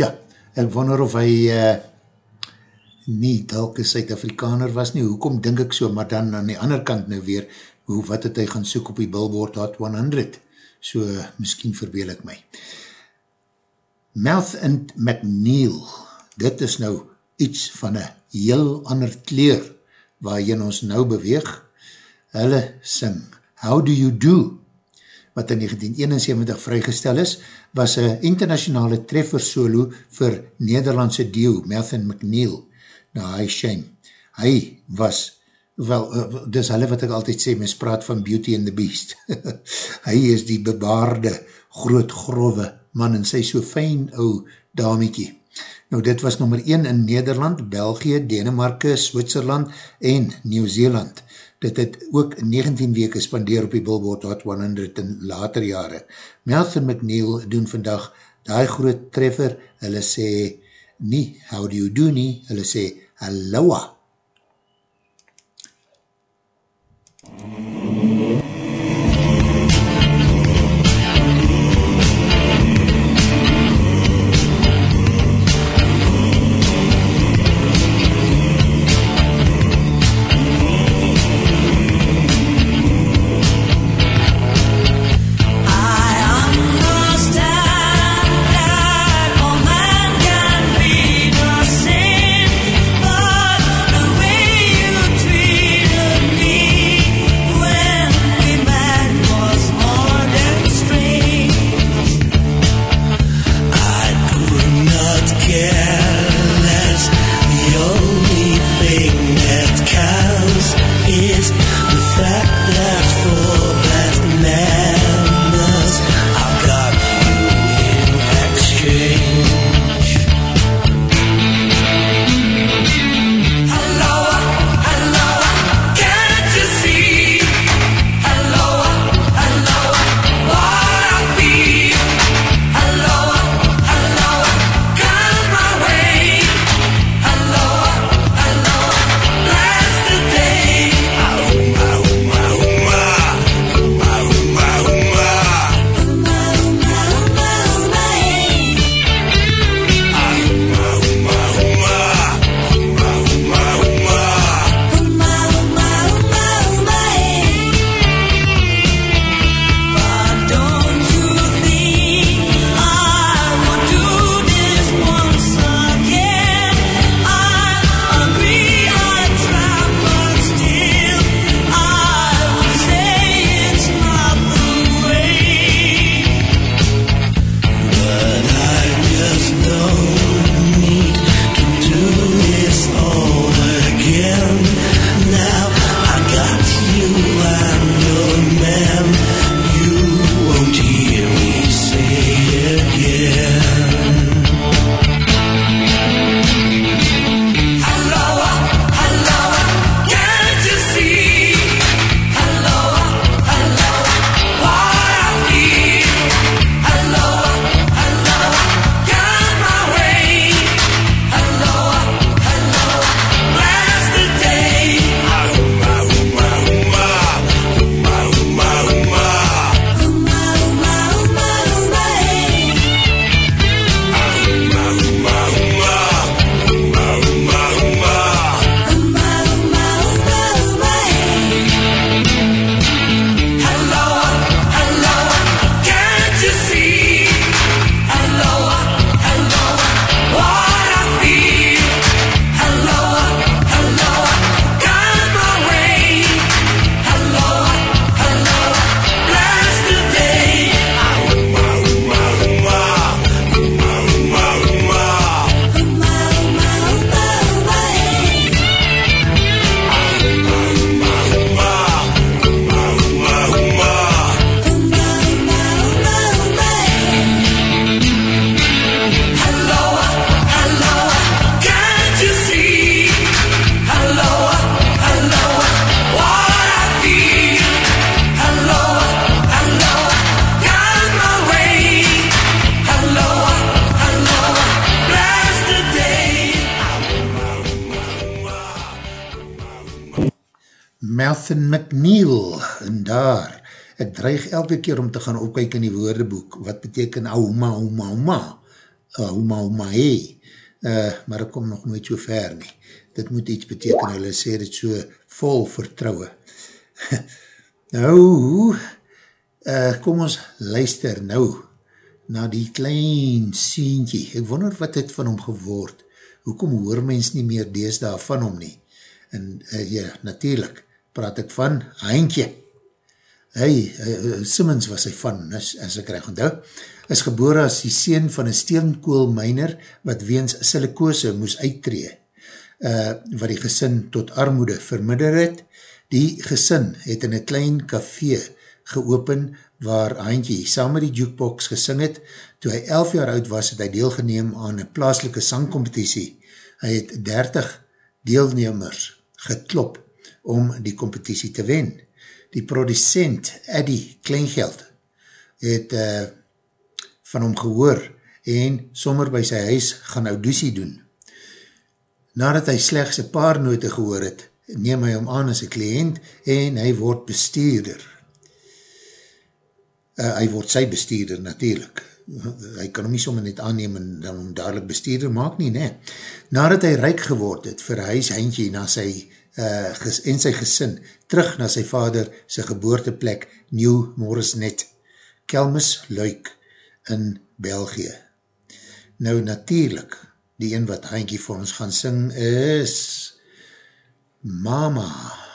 Ja, ek wonder of hy uh, nie een Suid-Afrikaner was nie. Hoekom denk ek so, maar dan aan die ander kant nou weer, hoe wat het hy gaan soek op die Billboard Hot 100? So, miskien verbeel ek my. Mouth and McNeil, dit is nou iets van een heel ander kleur, waarin ons nou beweeg. Hulle sing, How Do You Do? Wat in 1971 vrygestel is, was een internationale treffer solo vir Nederlandse deel, Melvin McNeil, na hy shame. Hy was wel, uh, dis hulle wat ek altyd sê, mens praat van Beauty and the Beast. hy is die bebaarde, groot grove man en sy so fijn ou damiekie. Nou dit was nummer 1 in Nederland, België, Denemarke, Switserland en Nieuw-Zeeland. Dit het ook 19 weke spandeer op die Billboard Hot 100 in later jare. Melvin McNeil doen vandag die groot treffer, hulle sê nie, how do you do nie, hulle sê aloha. I elke keer om te gaan opkyk in die woordeboek, wat beteken auma, auma, auma, auma, auma, he, uh, maar ek kom nog nooit so ver nie, dit moet iets beteken, hulle sê dit so vol vertrouwe. nou, uh, kom ons luister nou, na die klein sientjie, ek wonder wat het van hom geword, hoekom hoor mens nie meer dees daar van hom nie, en uh, ja, natuurlijk, praat ek van Heintje. Hy, uh, Simmons was hy van, as, as ek reg onthou, is gebore as die seen van een steenkoolmijner wat weens silikose moes uittree. uh, wat die gesin tot armoede vermidder het. Die gesin het in een klein café geopen waar Haantje saam met die jukebox gesing het. Toe hy 11 jaar oud was, het hy deelgeneem aan een plaaslike sangcompetitie. Hy het 30 deelnemers geklop om die competitie te wen. Die producent Eddie Kleingeld het uh, van hom gehoor en sommer by sy huis gaan auditie doen. Nadat hy slechts een paar note gehoor het, neem hy hom aan as een kliënt en hy word bestuurder. Uh, hy word sy bestuurder natuurlijk. Hy kan hom nie sommer net aanneem en dan hom dadelijk bestuurder maak nie, ne. Nadat hy rijk geword het, verhuis Heintje na sy uh, en sy gesin terug na sy vader sy geboorteplek Nieuw Morisnet, Kelmis Luik in België. Nou natuurlijk, die een wat Heintje vir ons gaan sing is Mama. Mama,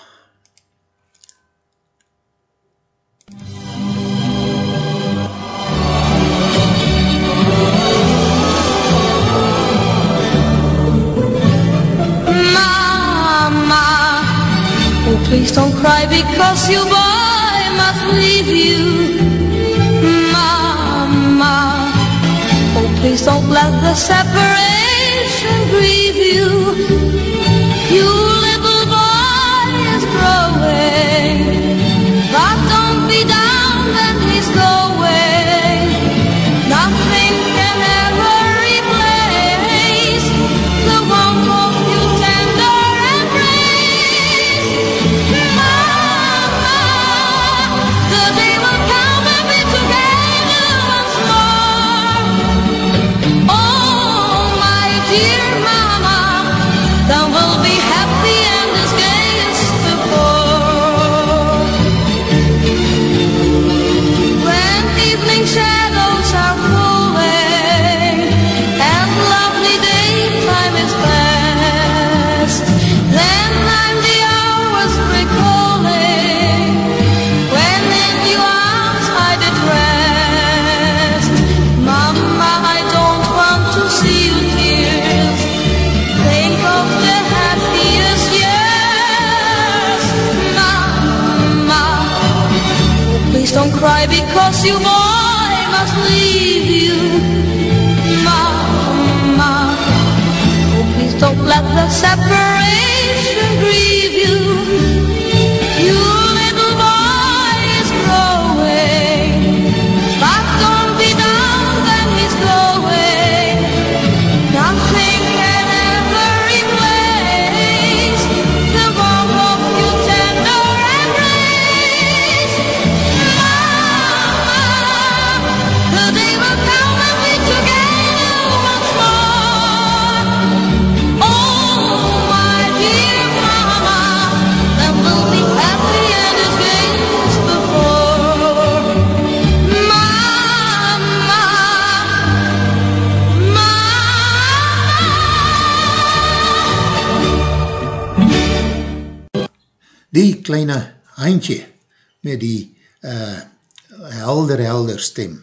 please don't cry because your boy must leave you. Mama, oh please don't let the separation grieve you. Please don't let the separation kleine handje met die uh, helder, helder stem.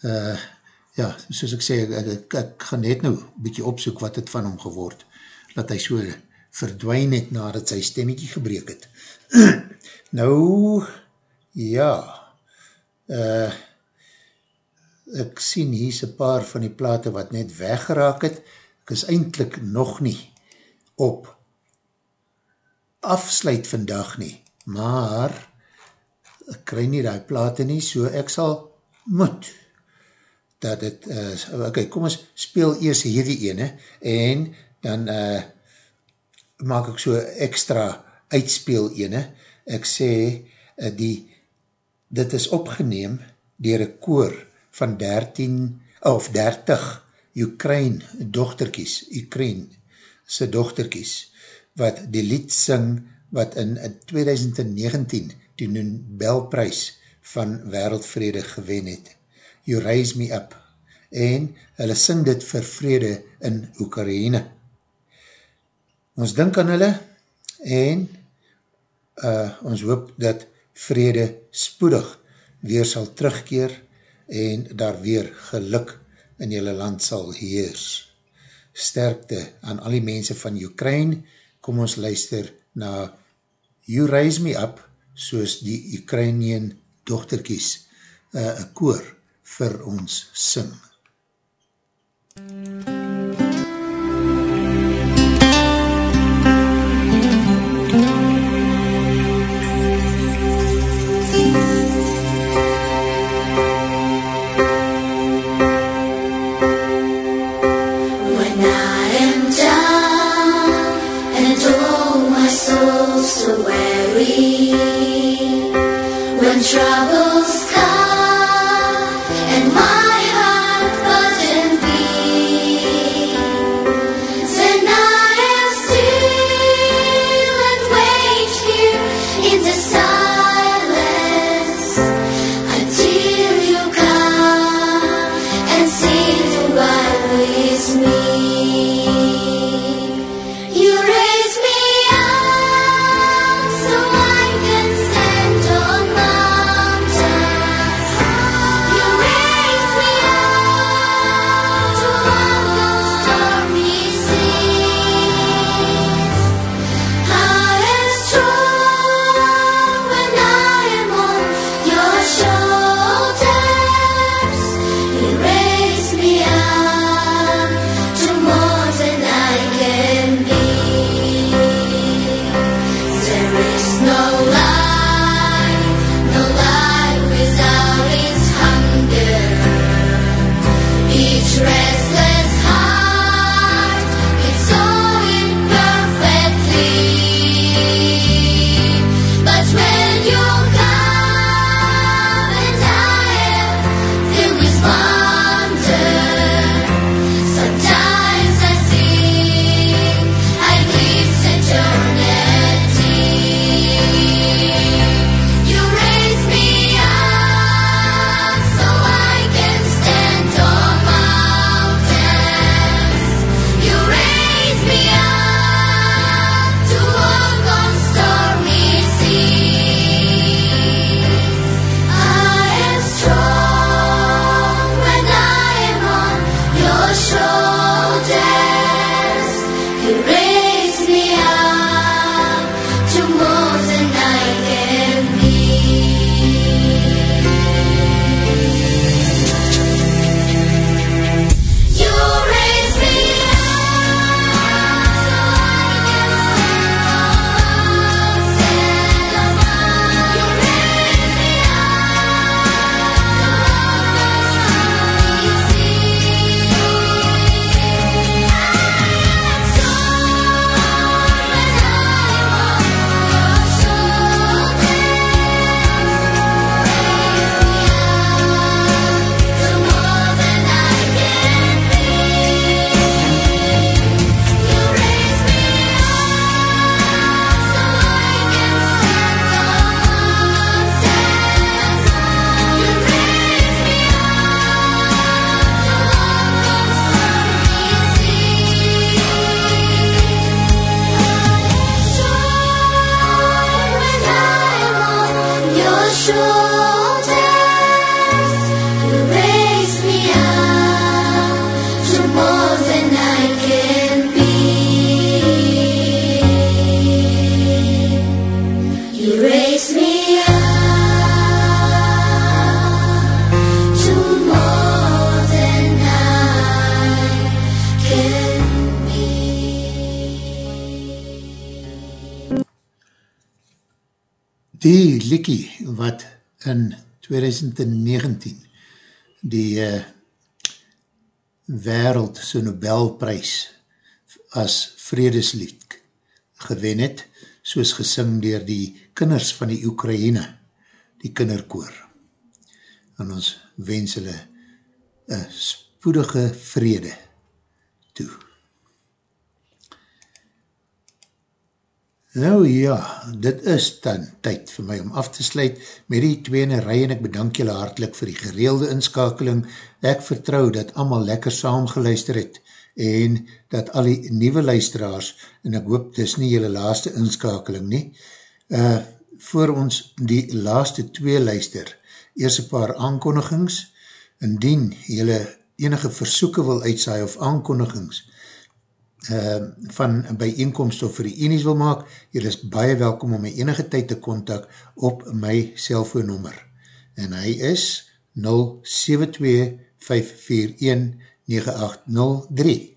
Uh, ja, soos ek sê, ek, ek, ek gaan net nou bykie opsoek wat het van hom geword, dat hy so verdwijn het nadat sy stemmetjie gebreek het. nou, ja, uh, ek sien hier is paar van die plate wat net weggeraak het, ek is eindelijk nog nie op afsluit vandag nie, maar ek krij nie die plate nie, so ek sal moet dat het, uh, ok, kom ons speel eers hierdie ene, en dan uh, maak ek so extra uitspeel ene, ek sê, uh, die, dit is opgeneem dier een koor van 13, of 30 Ukraine dochterkies, Ukraine sy dochterkies, wat die lied sing, wat in 2019 die Nobelprys van Wereldvrede gewen het. You Raise Me Up, en hulle sing dit vir vrede in Oekraïne. Ons dink aan hulle, en uh, ons hoop dat vrede spoedig weer sal terugkeer, en daar weer geluk in julle land sal heers. sterkte aan al die mense van Ukraine. Kom ons luister na You Raise Me Up, soos die Ukrainian dochterkies, eh, een uh, koor vir ons sing. When show. Liekie wat in 2019 die uh, wereld so Nobelprys as vredeslied gewen het, soos gesing dier die kinders van die Oekraïne, die kinderkoor. En ons wens hulle een spoedige vrede toe. Nou ja, dit is dan tyd vir my om af te sluit met die tweene rij en ek bedank julle hartelijk vir die gereelde inskakeling. Ek vertrou dat allemaal lekker saam geluister het en dat al die nieuwe luisteraars, en ek hoop dis nie julle laaste inskakeling nie, uh, voor ons die laaste twee luister, eers een paar aankondigings, indien julle enige versoeken wil uitsaai of aankondigings, uh, van bijeenkomst of verenies wil maak, jy is baie welkom om my enige tyd te kontak op my cellfoonnummer. En hy is 072-541-9803.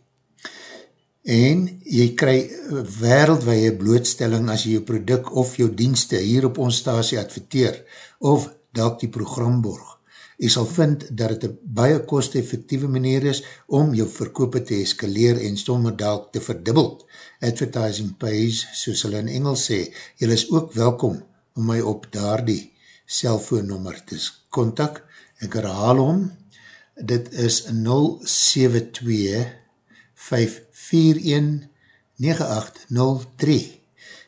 En jy kry wereldwee blootstelling as jy jou product of jou dienste hier op ons stasie adverteer of dat die program borg. Jy sal vind dat het een baie kost-effectieve manier is om jou verkoop te eskaleer en sommer dalk te verdubbeld. Advertising pays, soos hulle in Engels sê, jy is ook welkom om my op daar die cellfoonnummer te kontak. Ek herhaal om, dit is 072 541 9803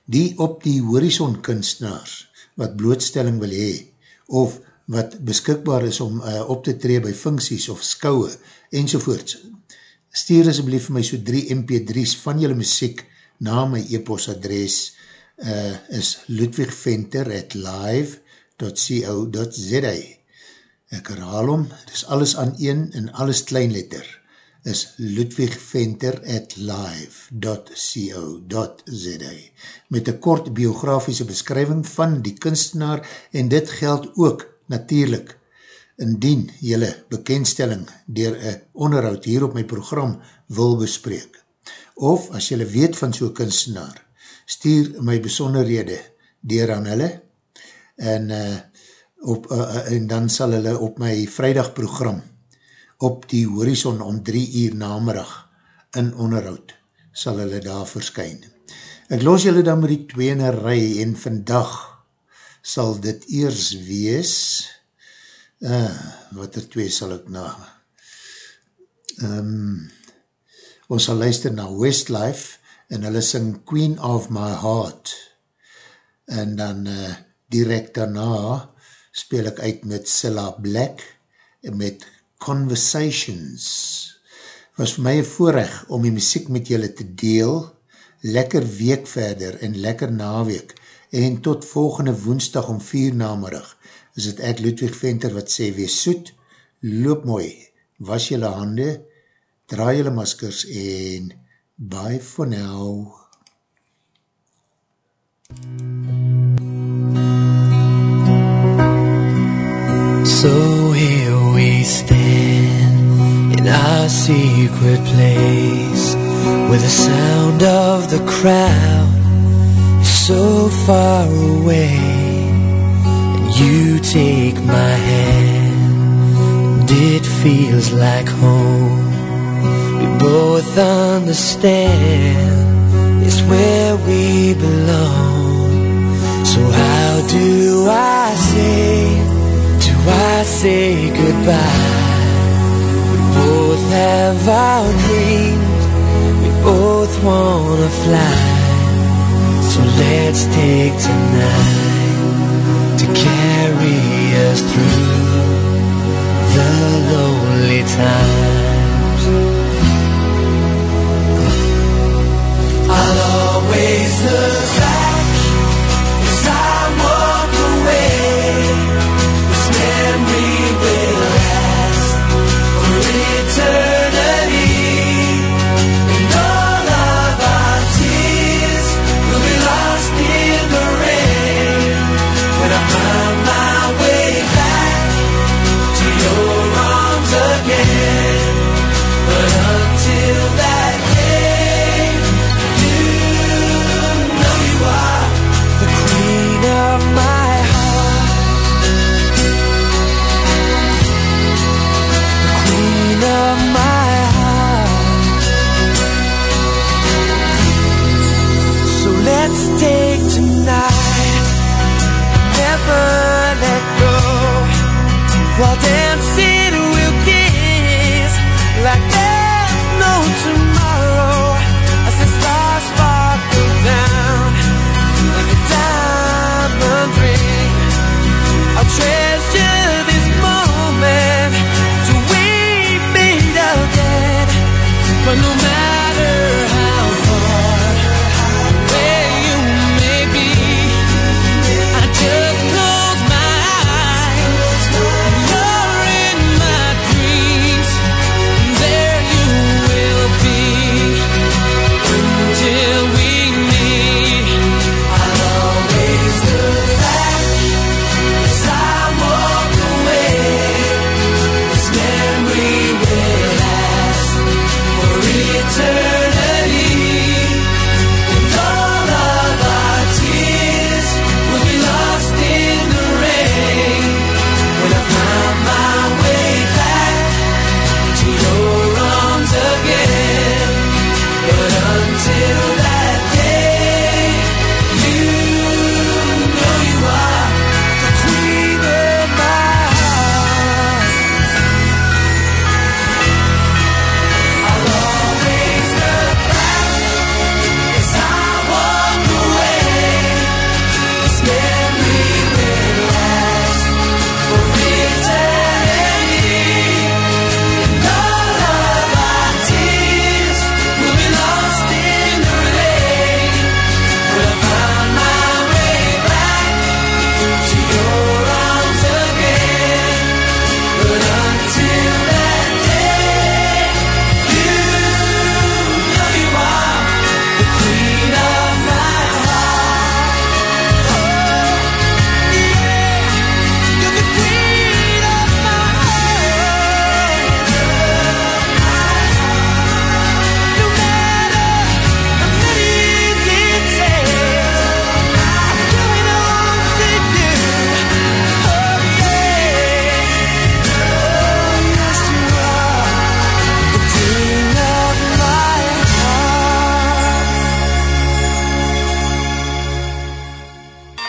Die op die horizon kunstenaars wat blootstelling wil hee, of wat beskikbaar is om uh, op te tree by funksies of skouwe enzovoorts. Stuur asblief my so 3 mp3's van julle muziek na my e-post adres uh, is ludwigventer at live.co.za Ek herhaal om, het is alles aan een en alles kleinletter is ludwigventer at live.co.za met een kort biografische beskrywing van die kunstenaar en dit geld ook natuurlijk, indien jylle bekendstelling dier een onderhoud hier op my program wil bespreek. Of as jylle weet van so'n kunstenaar, stuur my besonderhede dier aan hulle en, uh, op, uh, en dan sal hulle op my vrijdag program op die horizon om drie uur namerig in onderhoud sal hulle daar verskyn. Ek los julle dan met die tweene rij en vandag sal dit eers wees, uh, wat er twee sal ek na, um, ons sal luister na Westlife, en hulle sing Queen of My Heart, en dan uh, direct daarna speel ek uit met Cilla Black, en met Conversations, was vir my een voorrecht om die muziek met julle te deel, lekker week verder en lekker naweek, en tot volgende woensdag om vier namerig is het ek Ludwig Venter wat sê, wees soet, loop mooi, was jylle hande, draai jylle maskers en bye for now. So here we stand in our secret place with the sound of the crowd so far away and you take my hand. And it feels like home. We both understand it's where we belong. So how do I say do I say goodbye? We both have our dreams. We both wanna fly so let's take tonight to carry us through the lonely times. I'll always look back